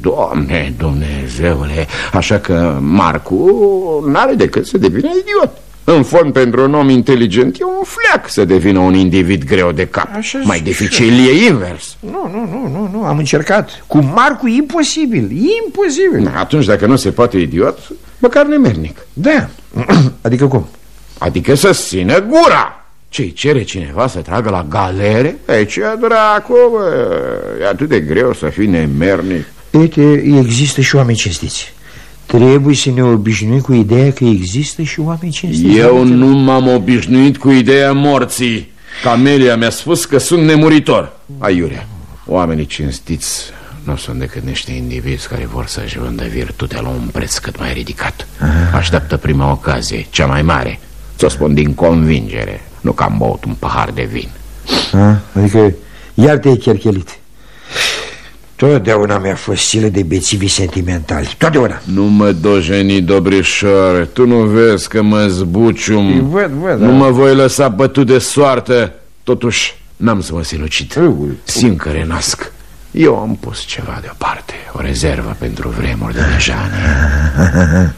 Doamne Dumnezeule! Așa că Marcu n-are decât să devină idiot în fond, pentru un om inteligent e un fleac să devină un individ greu de cap. Așa Mai zic dificil e invers. Nu, nu, nu, nu, nu, am încercat. Cu Marcu e imposibil, imposibil Atunci, dacă nu se poate idiot, măcar nemernic. Da, <clears throat> adică cum? Adică să țină gura. Ce cere cineva să tragă la galere? E ce dracu, bă? E atât de greu să fii nemernic. Uite, există și oameni cinstiți Trebuie să ne obișnuim cu ideea că există și oameni cinstiți. Eu nu m-am obișnuit cu ideea morții. Camelia mi-a spus că sunt nemuritor. Aiurea, oamenii cinstiți nu sunt decât niște indivizi care vor să-și vândă virtutea la un preț cât mai ridicat. Așteaptă prima ocazie, cea mai mare. Ți-o spun din convingere, nu că am băut un pahar de vin. A? Adică iar te-ai cherchelit Totdeauna mi-a fost silă de bețivi sentimentali. Totdeauna. Nu mă dojeni, Dobrișor Tu nu vezi că mă zbucium. Îi văd, văd, Nu da. mă voi lăsa bătut de soartă. Totuși, n-am să mă silucit Ui. Simt că renasc. Eu am pus ceva deoparte O rezervă pentru vremuri de nejane <laughs>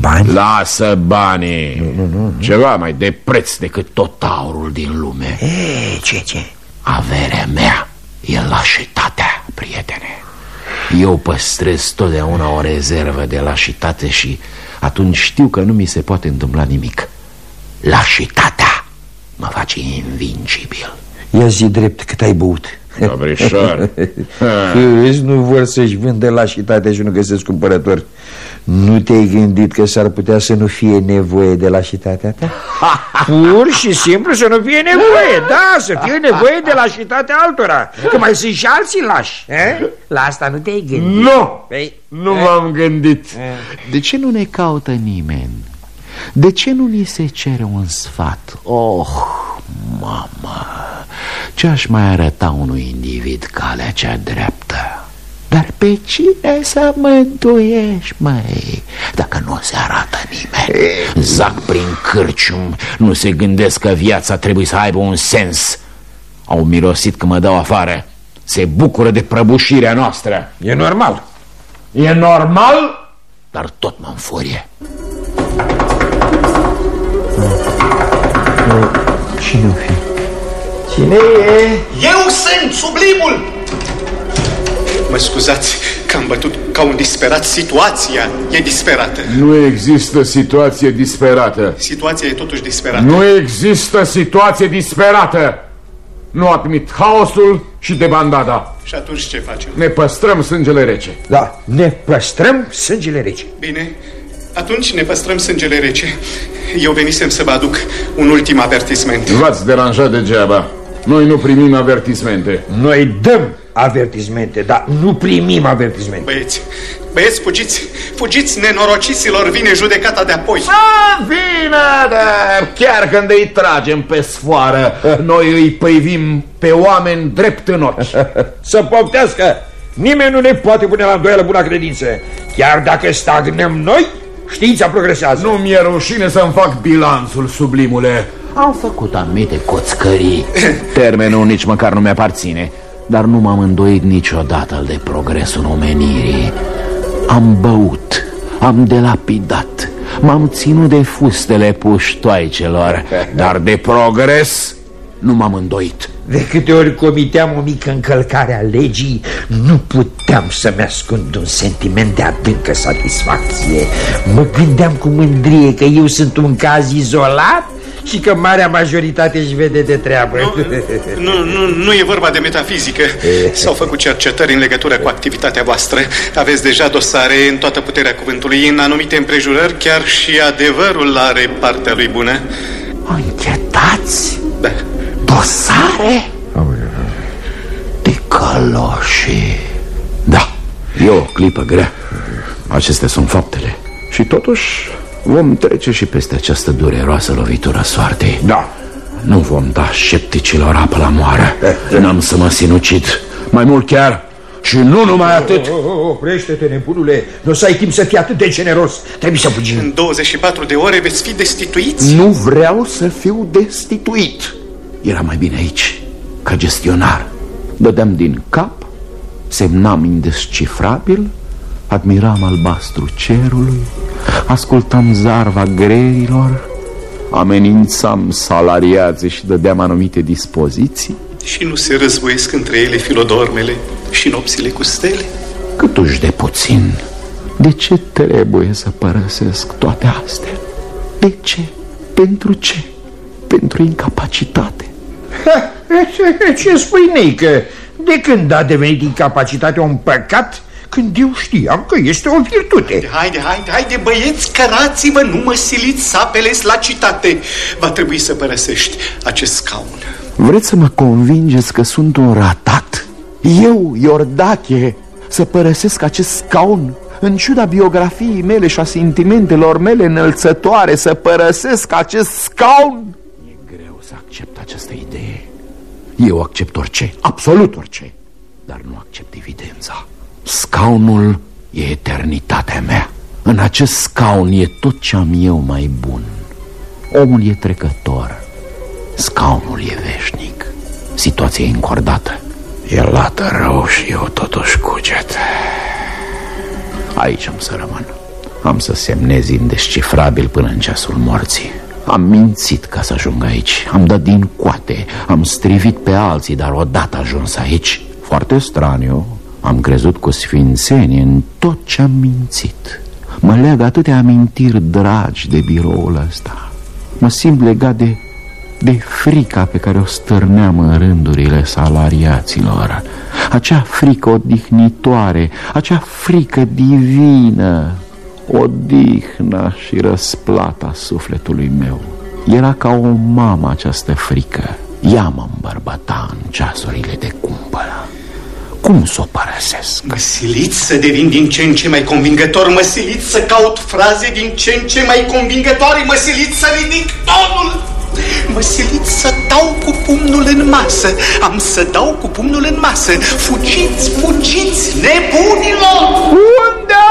Bani? Lasă banii. Nu, nu, nu. Ceva mai de preț decât tot aurul din lume. E, ce, ce? Averea mea e lașitatea, prietene. Eu păstrez totdeauna o rezervă de lașitate și atunci știu că nu mi se poate întâmpla nimic. Lașitatea mă face invincibil. Ia zi drept cât ai băut? Dobrișor Vezi, <laughs> nu vor să-și vândă lașitatea și nu găsesc cumpărători Nu te-ai gândit că s-ar putea să nu fie nevoie de lașitatea ta? <laughs> Pur și simplu să nu fie nevoie, da, să fie nevoie de lașitatea altora Că mai sunt și alții lași eh? La asta nu te-ai gândit Nu, Păi, nu m-am gândit De ce nu ne caută nimeni? De ce nu ni se cere un sfat? Oh, mamă, ce-aș mai arăta unui individ calea cea dreaptă? Dar pe cine să mântuiești, măi? Dacă nu se arată nimeni Zac prin cârcium Nu se gândesc că viața trebuie să aibă un sens Au mirosit că mă dau afară Se bucură de prăbușirea noastră E normal E normal, dar tot mă înfurie Cine-o fi? Cine e? Eu sunt sublimul! Mă scuzați că am bătut ca un disperat. Situația e disperată. Nu există situație disperată Situația e totuși disperată. Nu există situație disperată Nu admit haosul și debandada Și atunci ce facem? Ne păstrăm sângele rece Da, ne păstrăm sângele rece Bine, atunci ne păstrăm sângele rece. Eu venisem să vă aduc un ultim avertisment. V-ați deranjat degeaba Noi nu primim avertismente. Noi dăm avertismente, dar nu primim avertismente. Băieți, băieți, fugiți, fugiți nenorociților, vine judecata de apoi. A, vine, dar chiar când îi tragem pe sfoară Noi îi privim pe oameni drept în ochi. <laughs> Să poftească! Nimeni nu ne poate pune la îndoială buna credință. Chiar dacă stagnăm noi, știința progresează. Nu mi-e rușine să-mi fac bilanțul, sublimule Am făcut anumite coțcării. <coughs> Termenul nici măcar nu mi-aparține Dar nu m-am îndoit niciodată de progresul omenirii. Am băut, am delapidat M-am ținut de fustele puștoaicelor <laughs> Dar de progres nu m-am îndoit. De câte ori comiteam o mică încălcare a legii Nu puteam să-mi ascund un sentiment de adâncă satisfacție. Mă gândeam cu mândrie că eu sunt un caz izolat Și că marea majoritate își vede de treabă Nu, nu, nu e vorba de metafizică. S-au făcut cercetări în legătură cu activitatea voastră. Aveți deja dosare în toată puterea cuvântului. În anumite împrejurări, chiar și adevărul are partea lui bună. Închetați Da. dosare de căloși Da, e o clipă grea Acestea sunt faptele Și totuși vom trece și peste această dureroasă lovitură soartei. Da. Nu vom da scepticilor apă la moară. N-am să mă sinucid. Mai mult chiar. Și nu numai atât. oh, oh, oh, Oprește-te, nebunule. Nu o să ai timp să fii atât de generos. Trebuie să fugim. În 24 de ore veți fi destituiți? Nu vreau să fiu destituit. Era mai bine aici Ca gestionar. Dădeam din cap Semnam indescifrabil Admiram albastru cerului Ascultam zarva greilor Amenințam salariații și dădeam anumite dispoziții Și nu se războiesc între ele filodormele și nopțile cu stele? Câtuși de puțin De ce trebuie să părăsesc toate astea? De ce? Pentru ce? Pentru incapacitate ha, ce, ce spui, Neică? De când a devenit incapacitatea un păcat când eu știam că este o virtute. Haide, haide, haide, băieți, cărați-vă, nu mă siliți să apelezi la citate. Va trebui să părăsești acest scaun. Vreți să mă convingeți că sunt un ratat? Eu, Iordache, să părăsesc acest scaun? În ciuda biografiei mele și a sentimentelor mele înălțătoare, să părăsesc acest scaun? E greu să accept această idee. Eu accept orice, absolut orice, dar nu accept evidența. Scaunul e eternitatea mea. În acest scaun e tot ce am eu mai bun. Omul e trecător. Scaunul e veșnic. Situația e încordată. E lată rău și eu totuși cuget. Aici am să rămân. Am să semnez indescifrabil până în ceasul morții. Am mințit ca să ajung aici Am dat din coate Am strivit pe alții, dar odată ajuns aici Foarte straniu am crezut cu sfințenie în tot ce am mințit. Mă leagă atâtea amintiri dragi de biroul ăsta. Mă simt legat de, de frica pe care o stârneam în rândurile salariaților. Acea frică odihnitoare, acea frică divină Odihna și răsplata sufletului meu. Era ca o mamă această frică. Ea mă îmbărbăta în ceasurile de cumpără cum să o părăsesc? Mă siliți să devin din ce în ce mai convingător, mă siliți să caut fraze din ce în ce mai convingătoare, mă siliți să ridic tonul, mă siliți să dau cu pumnul în masă, am să dau cu pumnul în masă. Fugiți, fugiți, nebunilor! Unde?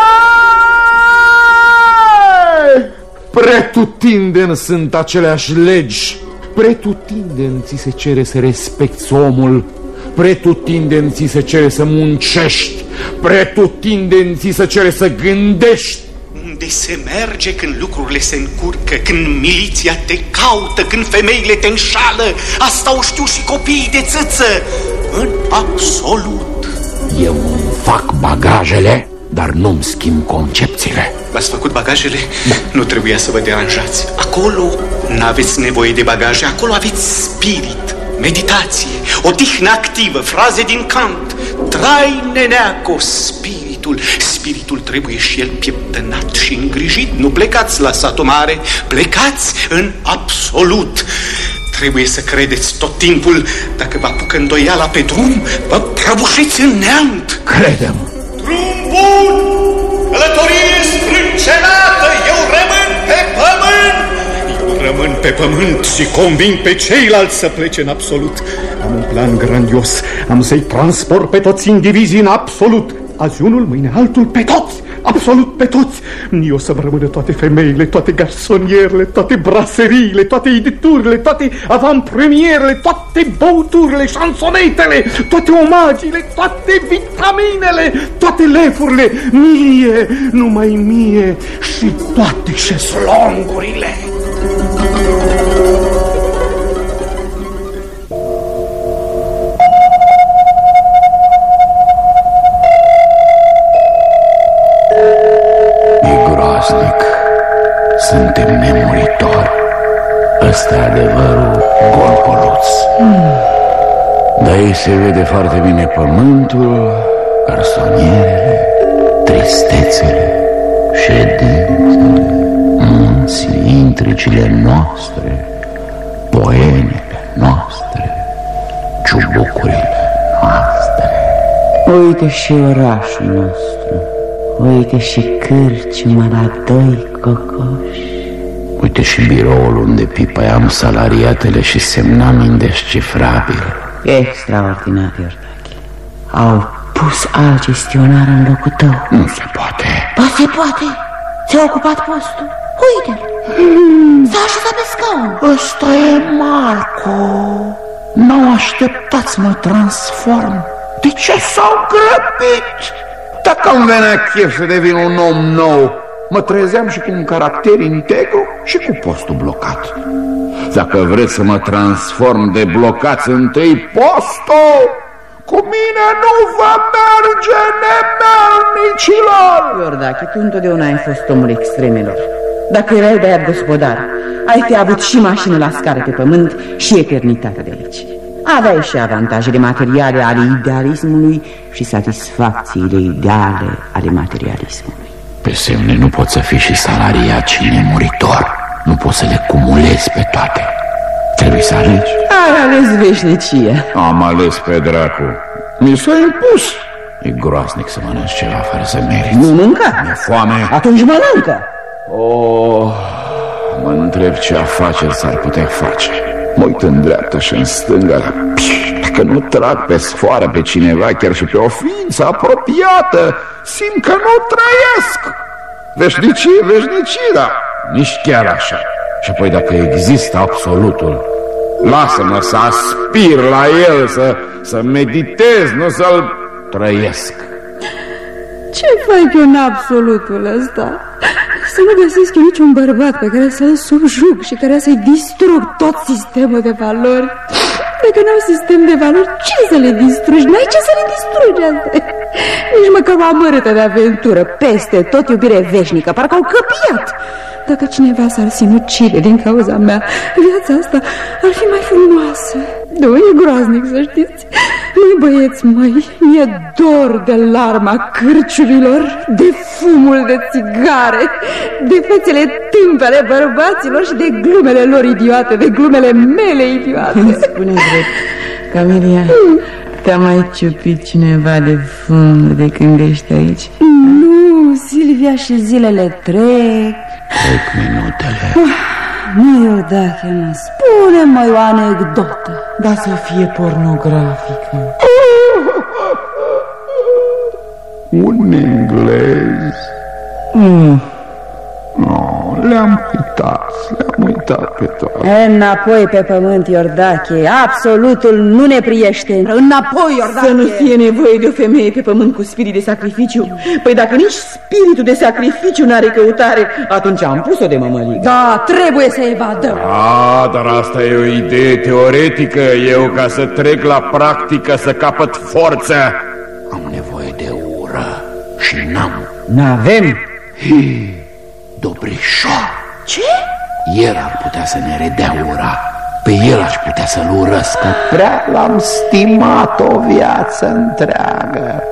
Pretutindeni sunt aceleași legi, pretutindeni ți se cere să respecti omul Pretutindeni ți se cere să muncești. Pretutindeni ți se cere să gândești. Unde se merge când lucrurile se încurcă Când miliția te caută Când femeile te înșală? Asta o știu și copiii de țâță. În absolut. Eu îmi fac bagajele dar nu-mi schimb concepțiile. V-ați făcut bagajele? Da. Nu trebuia să vă deranjați. Acolo n-aveți nevoie de bagaje Acolo aveți spirit meditație, o tihnă activă, fraze din Kant. Trai, neneaco, spiritul. Spiritul trebuie și el pieptănat și îngrijit. Nu plecați la satul mare, plecați în absolut. Trebuie să credeți tot timpul, dacă vă apucă îndoiala pe drum, vă prăbușiți în neant. Credem. Drum bun! Călătorie sprâncenată! Eu rămân pe pământ! Rămân pe pământ și conving pe ceilalți să plece în absolut. Am un plan grandios. Am să-i transport pe toți indivizii în absolut. Azi unul, mâine altul, pe toți! Absolut pe toți! Eu să-mi rămână toate femeile, toate garsonierele, toate braseriile, toate editurile, toate avantpremierele, toate băuturile, șansonetele, toate omagiile, toate vitaminele, toate lefurile, mie, numai mie și toate șeslongurile. Ăsta e adevărul golpoluț. Hmm. De aici se vede foarte bine pământul, garsonierele, tristețele, ședințele, munții, intrigile noastre, poemele noastre, ciubucurile noastre. Uite și orașul nostru, Uite și cârciuma la doi cocoși Uite și biroul unde pipăiam salariatele și semnam indescifrabil. Extraordinar, Iordache. Au pus alt gestionar în locul tău. Nu se poate. Ba se poate. S-a ocupat postul. Uite-l. S-a așezat pe scaun. Ăsta e Marco. N-au așteptat să mă transform. De ce s-au grăbit? Dacă îmi venea chef să devin un om nou Mă trezeam și cu un caracter integru și cu postul blocat. Dacă vreți să mă transform de blocați întâi postul Cu mine nu va merge nemelnicilor Iordache, tu întotdeauna ai fost omul extremelor. Dacă erai băiat gospodar Ai fi avut și mașină la scară pe pământ Și eternitatea de aici Aveai și avantajele materiale ale idealismului Și satisfacțiile ideale ale materialismului Pe semne nu pot să fii și salariat și nemuritor. Nu poți să le cumulezi pe toate. Trebuie să alegi. Ai ales veșnicie. Am ales pe dracu. Mi s-a impus. E groaznic să mănânci ceva fără să meriți. Nu mânca? Mi-e foame. Atunci mănâncă. Oh, mă întreb ce afaceri s-ar putea face. Mă uit în dreapta și în stânga la... Dacă nu trag pe sfoară pe cineva, chiar și pe o ființă apropiată Simt că nu trăiesc Veșnicie, veșnicie, dar nici chiar așa Și apoi dacă există absolutul Lasă-mă să aspir la el, să, să meditez, nu să-l trăiesc Ce fac eu în absolutul ăsta? Să nu găsesc eu niciun bărbat pe care să-l subjug și care să-i distrug tot sistemul de valori. Dacă n-au sistem de valori, ce să le distrugi? N-ai ce să le distrugi asta. Nici măcar o amărâtă de aventură, peste tot iubire veșnică, parcă au căpiat. Dacă cineva s-ar sinucide din cauza mea, viața asta ar fi mai frumoasă. Nu, e groaznic să știți. Măi băieți, măi, mi-e dor de larma cârciurilor, de fumul de țigare, de fețele tâmpele bărbaților și de glumele lor idiote, de glumele mele idiote. Spune drept, Camelia, te-a mai ciupit cineva de fum de când ești aici? Nu, Silvia și zilele trec. Trec minutele Nu, Iordache, mă, spune-mă o anecdotă. Da să fie pornografică Un englez mm. Oh, Le-am uitat, le-am uitat pe toate. Înapoi pe pământ, Iordache, absolutul nu ne priește. Înapoi, Iordache! Să nu fie nevoie de o femeie pe pământ cu spirit de sacrificiu. Păi dacă nici spiritul de sacrificiu n-are căutare Atunci am pus-o de mămăligă. Da, trebuie să evadăm. A, dar asta e o idee teoretică. Eu, ca să trec la practică, să capăt forță. Am nevoie de ură și n-am. N-avem Dobrișor Ce? El ar putea să ne redea ura Pe el aș putea să-l urăsc că Prea l-am stimat o viață întreagă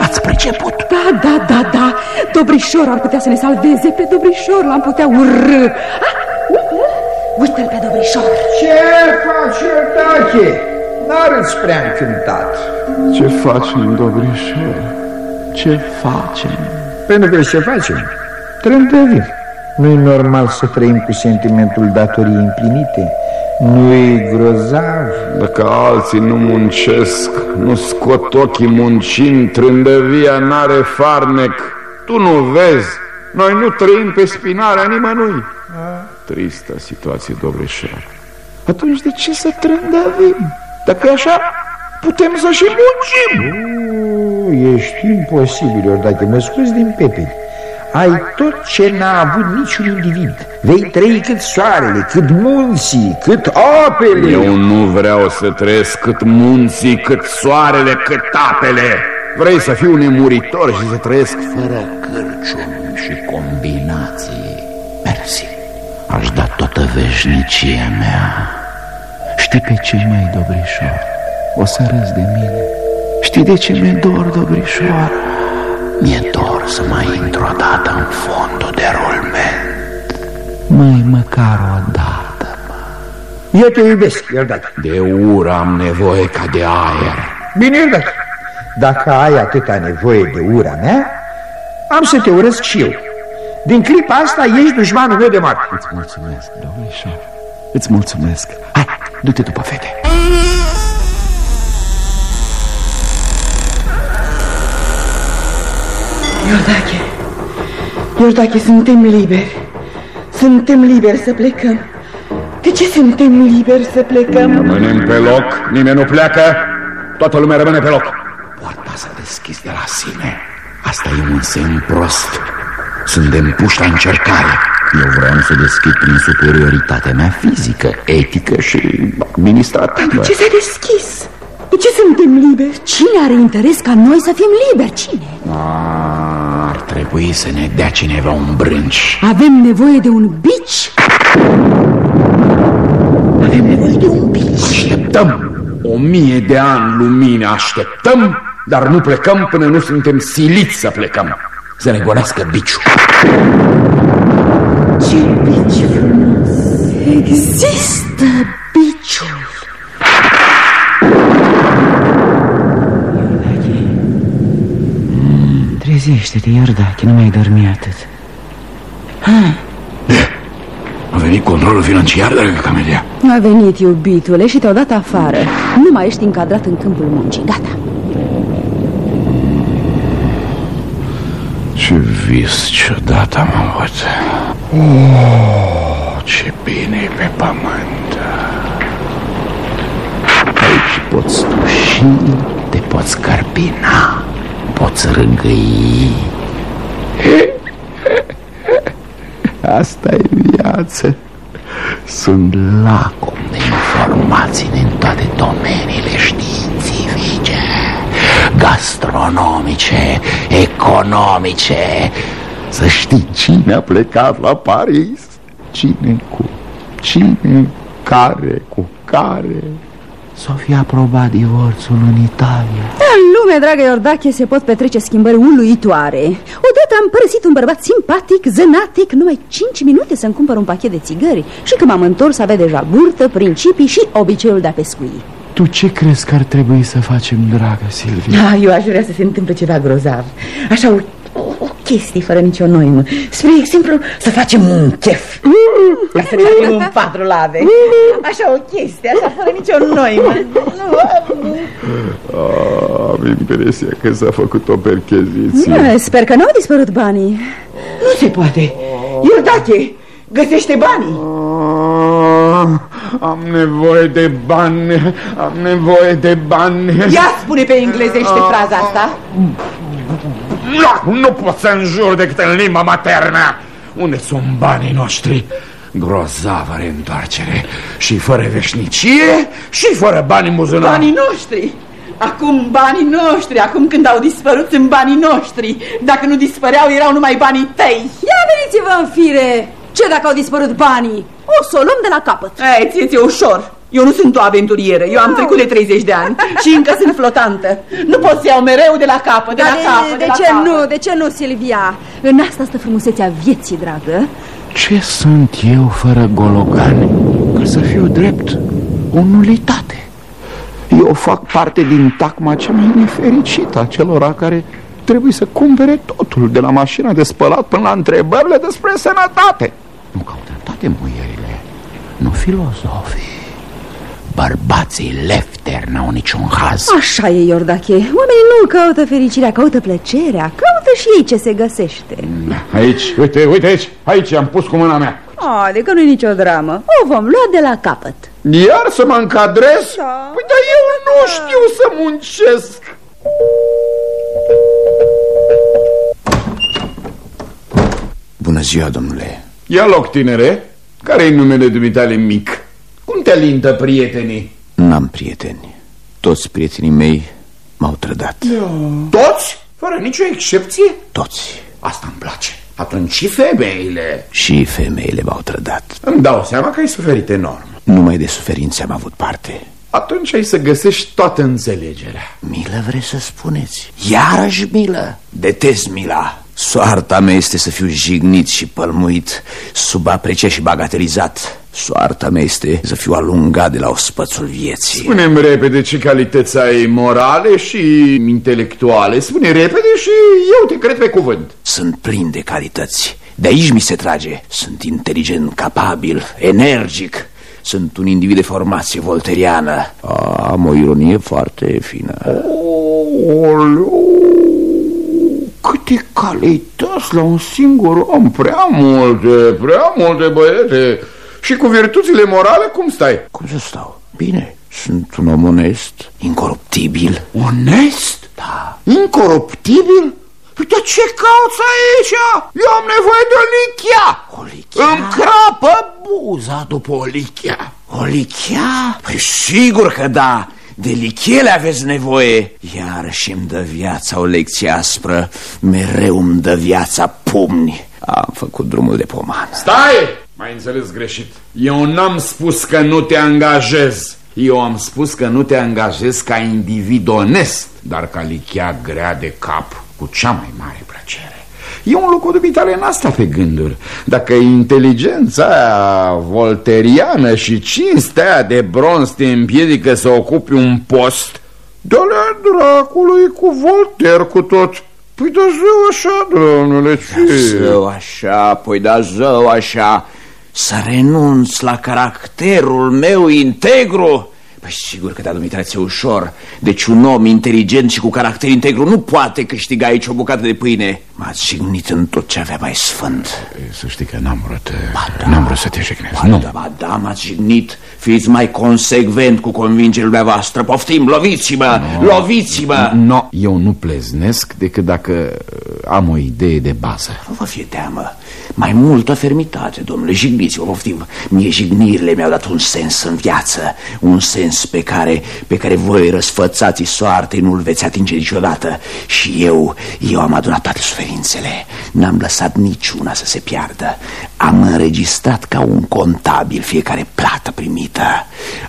Ați priceput? Da, da, da, da, Dobrișor ar putea să ne salveze Pe Dobrișor l-am putea urâ Ah, Uite-l, uite-l pe Dobrișor Ce faci, Iordache? N-arăți prea încântat. Ce facem, Dobrișor? Ce facem? Pentru că ce facem? Trândăvim. Nu-i normal să trăim cu sentimentul datoriei împlinite? Nu-i grozav? Dacă alții nu muncesc, nu scot ochii muncind, trândăvia n-are farnec. Tu nu vezi, noi nu trăim pe spinarea nimănui. Tristă situație, Dobrișor. Atunci de ce să trândăvim? Dacă e așa, putem să și muncim. Nu, ești imposibil, Iordache, mă scuzi din pepeni. Ai tot ce n-a avut niciun individ. Vei trăi cât soarele, cât munții, cât apele. Eu nu vreau să trăiesc cât munții, cât soarele, cât apele. Vrei să fiu nemuritor și să trăiesc fără cârciumi și combinații. Mersi. Aș da toată veșnicia mea. Știi pe ce mai Dobrișor? O să râzi de mine. Știi de ce mi-e dor, Dobrișor? Mi-e dor să mai intru odată în fondul de rulment. Mai măcar o dată, mă. Eu te iubesc, Iordache. De ură am nevoie ca de aer. Bine, Iordache. Dacă ai atâta nevoie de ura mea, am să te urăsc și eu. Din clipa asta ești dușmanul meu de mare. Îți mulțumesc, domnișor. Îți mulțumesc. Hai, du-te după fete. Iordache, Iordache, suntem liberi. Suntem liberi să plecăm. De ce suntem liberi să plecăm? Rămânem pe loc, nimeni nu pleacă, toată lumea rămâne pe loc. Poarta s-a deschis de la sine. Asta e un semn prost. Suntem puși la încercare. Eu vreau să deschid prin superioritatea mea fizică, etică și administrativă. Ce s-a deschis? De ce suntem liberi? Cine are interes ca noi să fim liberi? Cine? A, ar trebui să ne dea cineva un brânci. Avem nevoie de un bici? Avem nevoie de un bici. Așteptăm o mie de ani lumine, așteptăm, dar nu plecăm până nu suntem siliți să plecăm. Să ne gonească biciul. Ce bici frumos! Există biciul. Trezește-te, Iordache, nu mai dormi atât. A venit controlul financiar, dragă Camelia? A venit, iubitule, și te-au dat afară. Nu mai ești încadrat în câmpul muncii. Gata. Ce vis ciudat am avut. Oh, ce bine e pe pământ. Aici poți tuși, te poți carpina, poți râgâi. <laughs> Asta e viață. Sunt lacom de informații din toate domeniile științifice, gastronomice, economice. Să știi cine a plecat la Paris, cine cu cine, care cu care. S-o fi aprobat divorțul în Italia. În lume, dragă Iordache, se pot petrece schimbări uluitoare. Odată am părăsit un bărbat simpatic, zănatic, numai 5 minute să-mi cumpăr un pachet de țigări și când m-am întors avea deja burtă, principii și obiceiul de a pescui. Tu ce crezi că ar trebui să facem, dragă Silvia? Da, eu aș vrea să se întâmple ceva grozav. Așa o, o, o chestie fără nicio noimă. Spre exemplu, să facem un chef. Ca să ne avem un patru lave. Așa o chestie, așa fără nicio noimă. Am impresia că s-a făcut o percheziție. Da, Sper că n-au dispărut banii. Nu se poate. Iordache, găsește banii. Ah, Am nevoie de bani, am nevoie de bani. Ia spune pe englezește fraza asta. Nu, nu pot să înjur decât în limba maternă. Unde sunt banii noștri? Grozavă reîntoarcere și fără veșnicie și fără bani în buzunar. Banii noștri. Acum banii noștri, acum când au dispărut sunt banii noștri. Dacă nu dispăreau, erau numai banii tăi. Ia veniți-vă în fire! Ce dacă au dispărut banii? O să o luăm de la capăt. Ei, ție ți ușor. Eu nu sunt o aventurieră, eu am trecut de 30 de ani și încă sunt flotantă. Nu pot să iau mereu de la capăt, de Dar la de, capăt, de la ce capăt. nu? De ce nu, Silvia? În asta stă frumusețea vieții, dragă. Ce sunt eu fără gologani? Ca să fiu drept, o nulitate. Eu fac parte din tacma cea mai nefericită a celora care trebuie să cumpere totul, de la mașina de spălat până la întrebările despre sănătate. Nu caută toate muierile, nu filozofii. Bărbații lefter n-au niciun haz. Așa e, Iordache. Oamenii nu caută fericirea, caută plăcerea. Caută și ei ce se găsește. Aici, uite, uite aici, aici am pus cu mâna mea. Adică nu e nicio dramă. O vom lua de la capăt. Iar să mă încadrez? Da. Păi, dar eu nu știu să muncesc. Bună ziua, domnule. Ia loc, tinere. Care-i numele dumitale mic? Cum te alintă prietenii? N-am prieteni. Toți prietenii mei m-au trădat. Toți? Fără nicio excepție? Toți. Asta îmi place. Atunci și femeile. Și femeile m-au trădat. Îmi dau seama că ai suferit enorm. Numai de suferințe am avut parte. Atunci ai să găsești toată înțelegerea. Milă vreți să spuneți? Iarăși milă? Detest mila. Soarta mea este să fiu jignit și pălmuit, subapreciat și bagatelizat. Soarta mea este să fiu alungat de la ospățul vieții. Spune-mi repede ce calități ai morale și intelectuale. Spune repede și eu te cred pe cuvânt. Sunt plin de calități. De aici mi se trage. Sunt inteligent, capabil, energic. Sunt un individ de formație volteriană. Am o ironie foarte fină. Oleu, câte calități la un singur om. Prea multe, prea multe băiete Și cu virtuțile morale cum stai? Cum să stau? Bine, sunt un om onest, incoruptibil Onest? Da, Incoruptibil? Uite ce cauți aici? Eu am nevoie de o lichia o lichea Îmi crapă buza după o lichia O lichea? Păi sigur că da De lichele aveți nevoie Iarăși îmi dă viața o lecție aspră Mereu îmi dă viața pumni Am făcut drumul de pomană Stai! M-ai înțeles greșit. Eu n-am spus că nu te angajez Eu am spus că nu te angajez ca individ onest Dar ca lichea grea de cap Cu cea mai mare plăcere. E un lucru dubitare în asta pe gânduri. Dacă inteligența aia volteriană și cinstea aia de bronz te împiedică să ocupi un post Dă-le dracului cu Volter cu tot. Păi da zău așa, domnule, ce? Zău așa, păi da zău așa Să renunț la caracterul meu integru? Păi sigur că da, Dumitrație, ușor. Deci un om inteligent și cu caracter integru Nu poate câștiga aici o bucată de pâine. M-ați jignit în tot ce avea mai sfânt. Să știi că n-am vrut, da. n-am vrut să te jignesc. Ba da, ba da, m-ați jignit. Fiți mai consecvent cu convingerile voastre Poftim, loviți-mă, loviți-mă. No, eu nu pleznesc decât dacă uh, am o idee de bază. Nu vă fie teamă Mai multă fermitate, domnule, jigniți-vă, poftim. Mie jignirile mi-au dat un sens în viață Un sens pe care, pe care voi răsfățați soartei nu-l veți atinge niciodată. Și eu, eu am adunat toate suferințele. N-am lăsat niciuna să se piardă. Am înregistrat ca un contabil fiecare plată primită.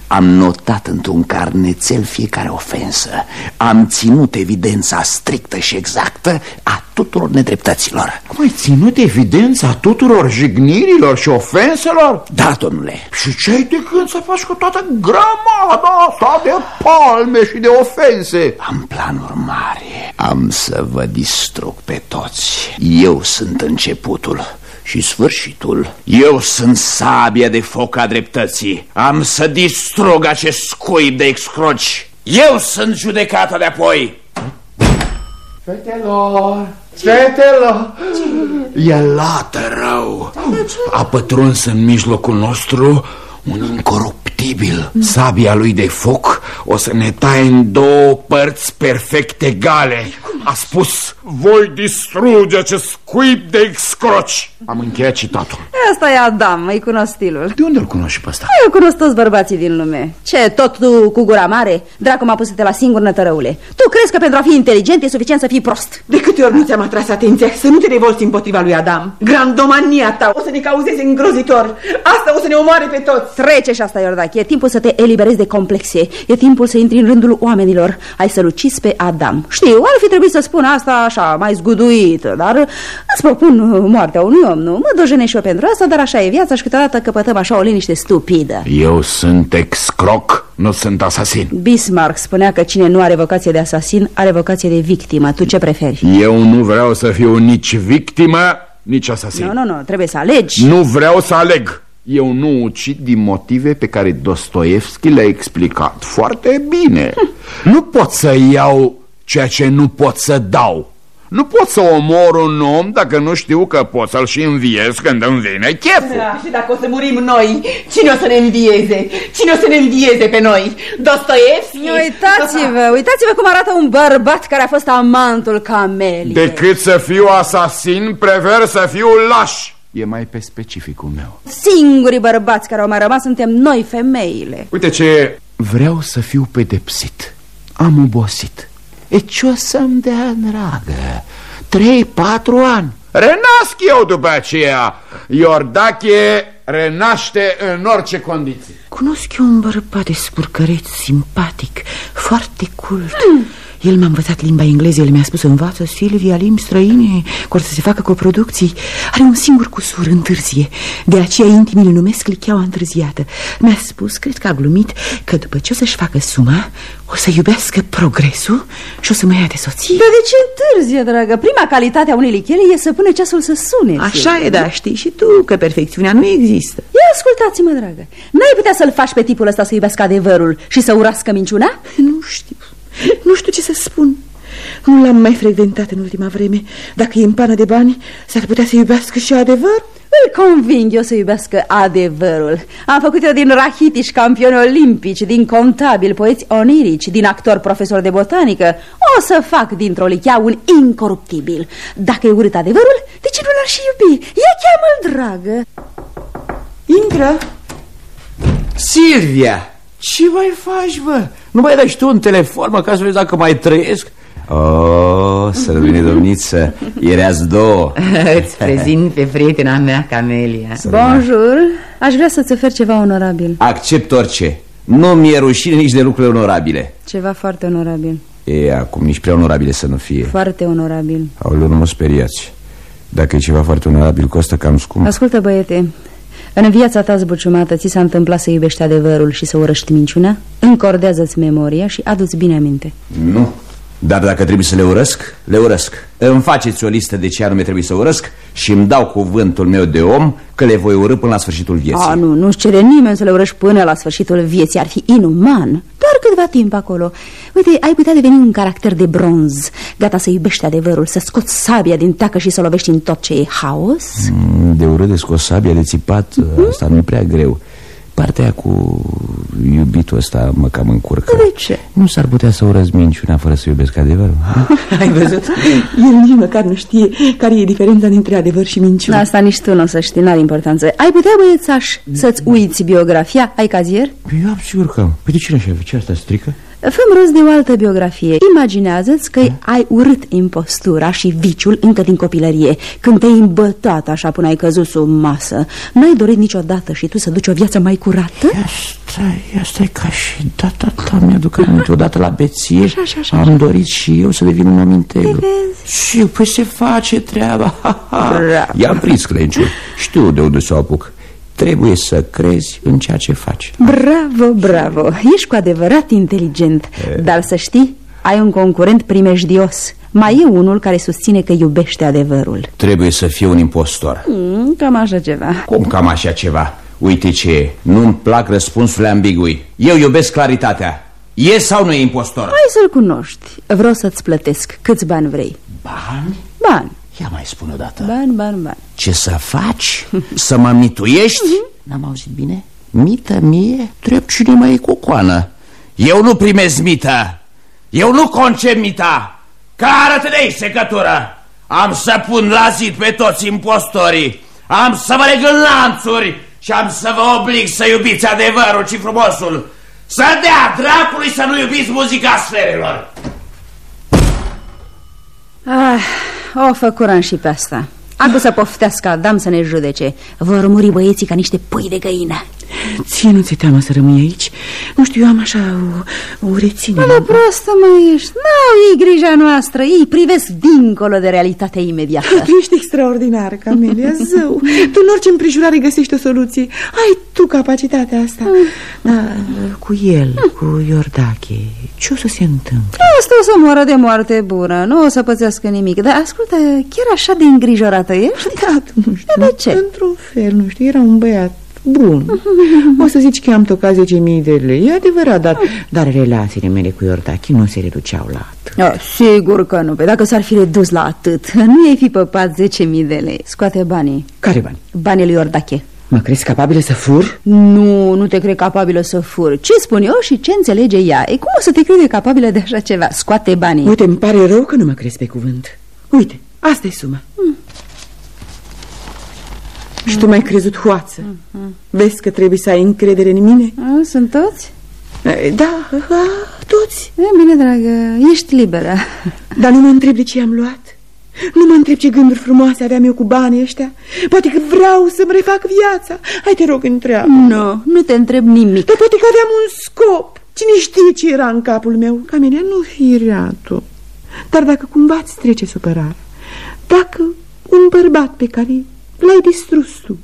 Am notat într-un carnețel fiecare ofensă. Am ținut evidența strictă și exactă a tuturor nedreptăților. Cum ai ținut evidența tuturor jignirilor și ofenselor? Da, domnule. Și ce ai de gând să faci cu toată grămada asta de palme și de ofense? Am planuri mari. Am să vă distrug pe toți. Eu sunt începutul și sfârșitul. Eu sunt sabia de foc a dreptății. Am să distrug acest scuip de excroci. Eu sunt judecata de apoi. Fetelor, fetelor E lată rău. A pătruns în mijlocul nostru un incoruptibil Sabia lui de foc o să ne taie în două părți perfect egale A spus. Voi distruge acest cuib de excroci. Am încheiat citatul. Asta e Adam, îi cunosc stilul De unde îl cunoști pe ăsta? Eu cunosc toți bărbații din lume. Ce, tot tu cu gura mare? Dracu m-a pus la singur nătărăule. Tu crezi că pentru a fi inteligent e suficient să fii prost? De câte ori nu ți-am atras atenția să nu te revolți împotriva lui Adam? Grandomania ta o să ne cauzeze îngrozitor. Asta o să ne omoare pe toți. Trece și asta, Iordache, e timpul să te eliberezi de complexe E timpul să intri în rândul oamenilor. Ai să-l ucizi pe Adam. Știu, ar fi trebuit să spun asta așa, mai zguduită Dar îți propun uh, moartea unui om, nu? Mă dojenesc și eu pentru asta, dar așa e viața Și câteodată căpătăm așa o liniște stupidă. Eu sunt excroc, nu sunt asasin. Bismarck spunea că cine nu are vocație de asasin Are vocație de victimă. Tu ce preferi? Eu nu vreau să fiu nici victimă, nici asasin. Nu, nu, nu, trebuie să alegi. Nu vreau să aleg eu nu ucid din motive pe care Dostoevski le-a explicat foarte bine Nu pot să iau ceea ce nu pot să dau Nu pot să omor un om dacă nu știu că pot să-l și înviez când îmi vine cheful da, Și dacă o să murim noi, cine o să ne învieze? Cine o să ne învieze pe noi? Dostoevski? Uitați-vă, uitați-vă cum arată un bărbat care a fost amantul Cameliei Decât să fiu asasin, prefer să fiu laș E mai pe specificul meu. Singurii bărbați care au mai rămas suntem noi, femeile. Uite ce... Vreau să fiu pedepsit. Am obosit. E ce o să-mi dea dragă? Trei, patru ani. Renasc eu după aceea. Iordache renaște în orice condiții. Cunosc eu un bărbat de scurcăreț simpatic, foarte cult. Mm. El m-a învățat limba engleză, el mi-a spus învață Silvia limbi străine, că să se facă coproducții. Are un singur cusur, întârzie. De aceea intimii îl numesc licheaua întârziată. Mi-a spus, cred că a glumit, că după ce o să-și facă suma, o să iubească progresul și o să mă ia de soție. Dar de ce întârzie, dragă? Prima calitate a unei lichele e să pune ceasul să sune. Așa e, da, știi și tu că perfecțiunea nu există. Ia ascultați-mă, dragă. N-ai putea să-l faci pe tipul ăsta să iubească adevărul și să urască minciuna? Nu știu. Nu știu ce să spun. Nu l-am mai frecventat în ultima vreme. Dacă e în pană de bani, s-ar putea să iubească și adevăr? Îl conving eu să iubească adevărul. Am făcut eu din rahitici campioni olimpici, din contabil poeți onirici, din actor profesor de botanică. O să fac dintr-o lichea un incoruptibil. Dacă e urât adevărul, de ce nu l-ar și iubi? Ia cheamă-l, dragă. Intră. Silvia, ce mai faci, bă? Nu mai dai tu un telefon, mă, ca să vezi dacă mai trăiesc? Oh, să rămâne domniță, ereați două. <laughs> Îți prezint pe prietena mea, Camelia. Bonjour, aș vrea să-ți ofer ceva onorabil. Accept orice. Nu mi-e rușine nici de lucruri onorabile. Ceva foarte onorabil. E, acum nici prea onorabile să nu fie. Foarte onorabil. Aoleu, nu mă speriați. Dacă e ceva foarte onorabil, costă cam scump. Ascultă, băiete în viața ta zbuciumată ți s-a întâmplat să iubești adevărul și să urăști minciuna? Încordează-ți memoria și adu-ți bine aminte. Nu, dar dacă trebuie să le urăsc, le urăsc. Îmi faceți o listă de ce anume trebuie să urăsc Și îmi dau cuvântul meu de om Că le voi urâ până la sfârșitul vieții. A, nu, nu-ți cere nimeni să le urăști până la sfârșitul vieții. Ar fi inuman. Doar câtva timp acolo. Uite, ai putea deveni un caracter de bronz. Gata să iubești adevărul Să scoți sabia din teacă și să lovești în tot ce e haos? Mm, De urât cu o sabia de țipat mm -hmm. Asta nu e prea greu Partea cu iubitul ăsta mă cam încurcă De ce? Nu s-ar putea să urăz minciuna fără să iubesc adevărul <laughs> Ai văzut? El nici măcar nu știe care e diferența dintre adevăr și minciună Asta nici tu nu o să știi, n-are importanță Ai putea, băiețaș, să-ți uiți biografia? Ai cazier? Eu am sigur că am Păi de ce așa? Ce asta strică? Făm rost de o altă biografie. Imaginează-ți că ai urât impostura și viciul încă din copilărie Când te-ai îmbătat așa până ai căzut sub masă. N-ai dorit niciodată și tu să duci o viață mai curată? Ia stai, ia stai ca și data ta. Mi-aduc aminte odată la beție așa, așa, așa. Am dorit și eu să devin un om integru. Și păi se face treaba. <laughs> I-am prins clenciul Știu de unde să o apuc Trebuie să crezi în ceea ce faci. Bravo, bravo. Ești cu adevărat inteligent. E... Dar să știi, ai un concurent primejdios. Mai e unul care susține că iubește adevărul. Trebuie să fie un impostor. Mm, Cam așa ceva. Cum cam așa ceva? Uite ce, nu-mi plac răspunsurile ambigui. Eu iubesc claritatea. E sau nu e impostor? Hai să-l cunoști. Vreau să-ți plătesc. Câți bani vrei? Bani? Bani Ia mai spune odată Bani, bani, bani Ce să faci? <laughs> să mă mituiești? N-am auzit bine? Mită mie? Drept cine mai e cu coană. Eu nu primez mită. Eu nu concep mita Cară-te de aici, secătură. Am să pun la zid pe toți impostorii. Am să vă leg în lanțuri Și am să vă oblig să iubiți adevărul și frumosul. Să dea dracului să nu iubiți muzica sferelor. Ah, o făcuram și pe asta Acu să poftească Adam să ne judece. Vor muri băieții ca niște pui de găină. Ție nu ți-e teamă să rămâi aici? Nu știu, eu am așa o, o reținere. Mă, prostă mă ești. N-au ei grija noastră. Ei privesc dincolo de realitatea imediată. <laughs> Tu ești extraordinar, Camelia, zău. Tu în orice împrejurare găsești o soluție. Ai tu capacitatea asta. Mm. Da, cu el, mm. cu Iordache Ce o să se întâmple? Asta o să moară de moarte bună. Nu o să pățească nimic. Dar ascultă, chiar așa de îngrijorată ești? <laughs> Da, nu știu De ce? Într-un fel, nu știu, era un băiat Bun, <laughs> o să zici că am tocat 10.000 de lei, e adevărat, dar, dar relațiile mele cu Iordache nu se reduceau la atât. O, Sigur că nu, pe dacă s-ar fi redus la atât <laughs> Nu ai fi păpat 10.000 de lei. Scoate banii. Care bani? Banii lui Iordache. Mă crezi capabilă să fur? Nu, nu te cred capabilă să fur. Ce spun eu și ce înțelege ea? E cum o să te crede capabilă de așa ceva? Scoate banii. Uite, îmi pare rău că nu mă crezi pe cuvânt. Uite, asta e suma. Mm. Și tu m-ai crezut hoață mm -hmm. Vezi că trebuie să ai încredere în mine? A, sunt toți? Da, a, toți e, Bine, dragă, ești liberă Dar nu mă întreb de ce am luat Nu mă întreb ce gânduri frumoase aveam eu cu banii ăștia Poate că vreau să-mi refac viața Hai te rog, întreabă Nu, nu te întreb nimic Dar poate că aveam un scop Cine știe ce era în capul meu? Camelia, nu fi reatu. Dar dacă cumva îți trece supărarea, dacă un bărbat pe care l-ai distrus tu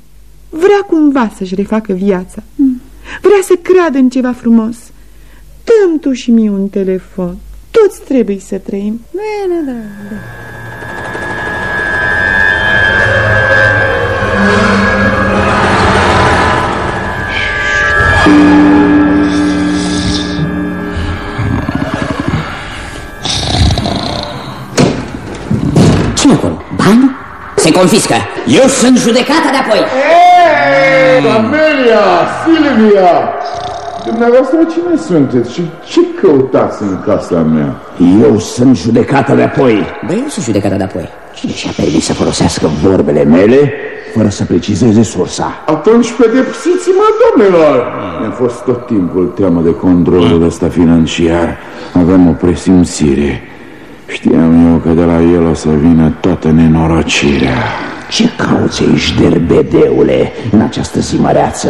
vrea cumva să-și refacă viața, mm. vrea să creadă în ceva frumos, dăm tu și mie un telefon. Toți trebuie să trăim. Bine, da, da. Cine Se confiscă. Eu sunt judecata de apoi. Amelia, Silvia! Dumneavoastră cine sunteți și ce căutați în casa mea? Eu sunt judecata de apoi. Băi, eu sunt judecata de apoi. Cine și-a permis să folosească vorbele mele fără să precizeze sursa? Atunci pedepsiți-mă, domnilor! Mi-a fost tot timpul teamă de controlul ăsta financiar. Aveam o presimțire. Știam eu că de la el o să vină toată nenorocirea. Ce cauți aici, derbedeule, în această zi măreață?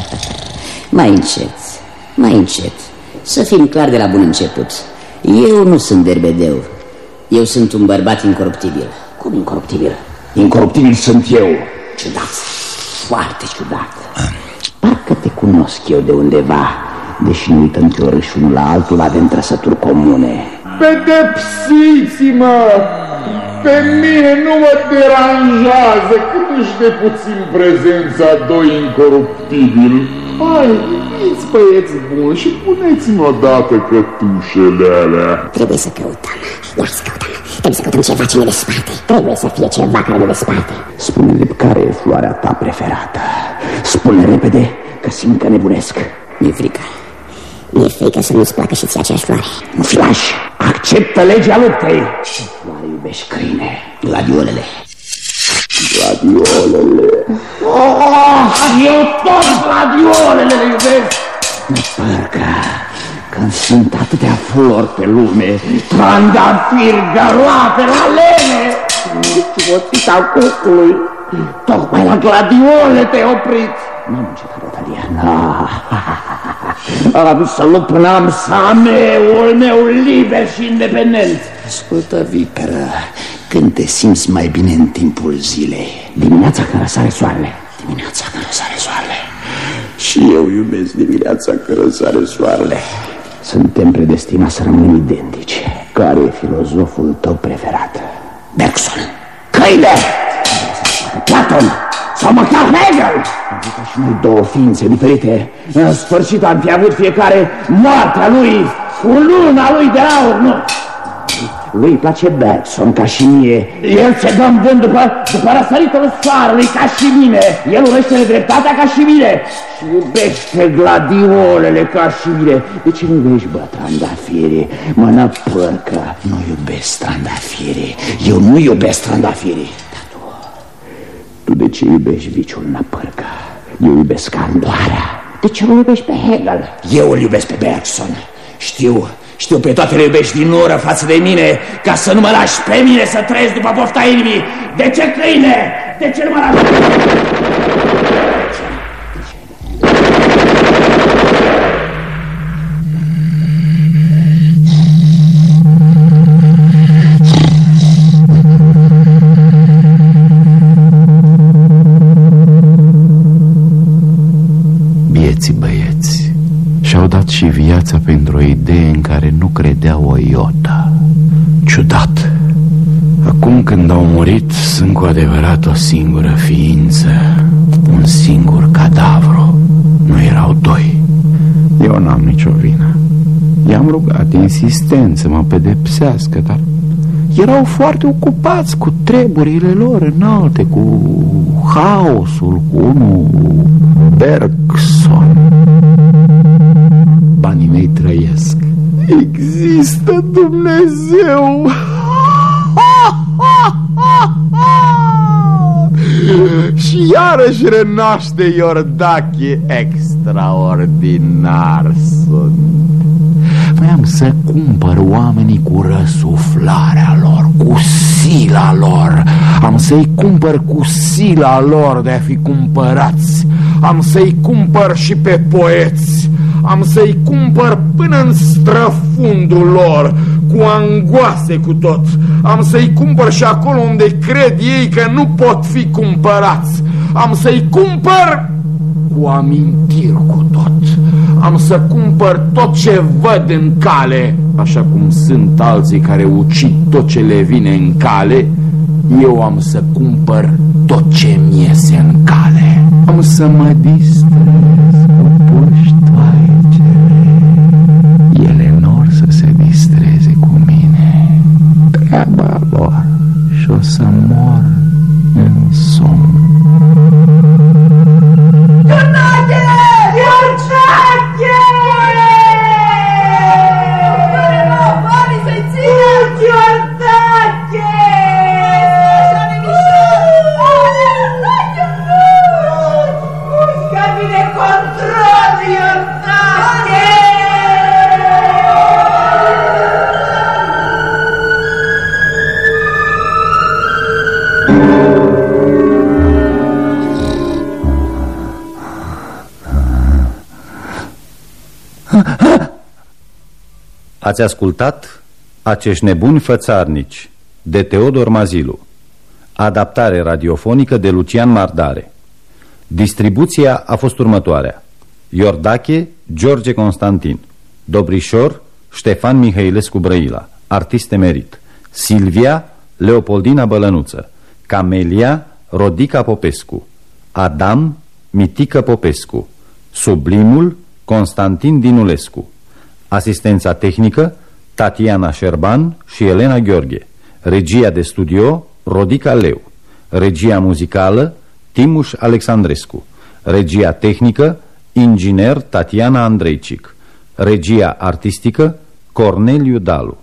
<laughs> mai încet, mai încet. Să fim clar de la bun început. Eu nu sunt derbedeu. Eu sunt un bărbat incoruptibil. Cum incoruptibil? Incoruptibil sunt eu. Ciudat, foarte ciudat. Parcă te cunosc eu de undeva, deși nu uităm că ori și unul la altul avem trăsături comune. Pedepsiți-mă! Pe mine nu mă deranjează cât își de puțin prezența doi incoruptibili. Hai, veniți băieți buni și puneți-mi odată cătușele alea. Trebuie să căutăm. Ia să căutăm. Trebuie să căutăm ceva ce ne desparte. Trebuie să fie ceva care ne desparte. Spune-le care e floarea ta preferată. Spune repede că simt că nebunesc. Mi-e frică. Mi-e frică să nu-ți placă și ție aceeași floare. Nu fi lași. Acceptă legea luptei. Ce floare iubești, câine? Gladiolele. Gladiolele. Oh, eu tot gladiolele le iubesc. Parcă când sunt atâtea flori pe lume, trandafiri, garoape, ralene, ciuboțita cucului, tocmai la gladiole te-ai oprit. N-am încetat bătălia, Am să lupt până am sameul meu liber și independent. Ascultă, viperă, când te simți mai bine în timpul zilei? Dimineața când răsare soarele. Dimineața când răsare soarele. Și eu iubesc dimineața când răsare soarele. Suntem predestinați să rămânem identici. Care e filozoful tău preferat? Bergson. Câine! Platon! Sau măcar Hegel! Adică și noi două ființe diferite. În sfârșit am fi avut fiecare moartea lui, cu luna lui de aur, nu? Lui place Bergson ca și mie. El se dă în vânt după, după răsăritul soarelui ca și mine. El urăște dreptatea ca și mine. Și iubește gladiolele ca și mine. De ce nu iubești, bă, trandafiri? Mână părcă. Nu iubesc trandafiri. Eu nu iubesc trandafiri. Dar tu, tu de ce iubești viciul năpărcă? Eu iubesc candoarea. De ce nu iubești pe Hegel? Eu îl iubesc pe Bergson. Știu, știu pe toate le iubești din ură față de mine Ca să nu mă lași pe mine să trăiesc după pofta inimii De ce câine? De ce nu mă lași? Și viața pentru o idee în care nu credeau o iota. Ciudat. Acum când au murit, sunt cu adevărat o singură ființă, un singur cadavru. Nu erau doi. Eu n-am nicio vină. I-am rugat insistent să mă pedepsească, dar erau foarte ocupați cu treburile lor înalte, cu haosul, cu unul Bergson. Banii mei trăiesc. Există Dumnezeu! <laughs> Și iarăși renaște Iordache extraordinar sunt. Vreau să cumpăr oamenii cu răsuflarea lor, cu sila lor. Am să-i cumpăr cu sila lor de a fi cumpărați. Am să-i cumpăr și pe poeți. Am să-i cumpăr până în străfundul lor, cu angoase cu tot. Am să-i cumpăr și acolo unde cred ei că nu pot fi cumpărați. Am să-i cumpăr cu amintiri cu tot. Am să cumpăr tot ce văd în cale, așa cum sunt alții care ucid tot ce le vine în cale, eu am să cumpăr tot ce mi iese în cale. Am să mă distrez cu Ați ascultat Acești nebuni fățarnici de Teodor Mazilu. Adaptare radiofonică de Lucian Mardare. Distribuția a fost următoarea. Iordache, George Constantin. Dobrișor, Ștefan Mihailescu Brăila. Artist emerit. Silvia, Leopoldina Bălănuță. Camelia, Rodica Popescu. Adam, Mitică Popescu. Sublimul, Constantin Dinulescu Asistența tehnică Tatiana Șerban și Elena Gheorghe. Regia de studio Rodica Leu. Regia muzicală Timuș Alexandrescu. Regia tehnică Inginer Tatiana Andreicic Regia artistică Corneliu Dalu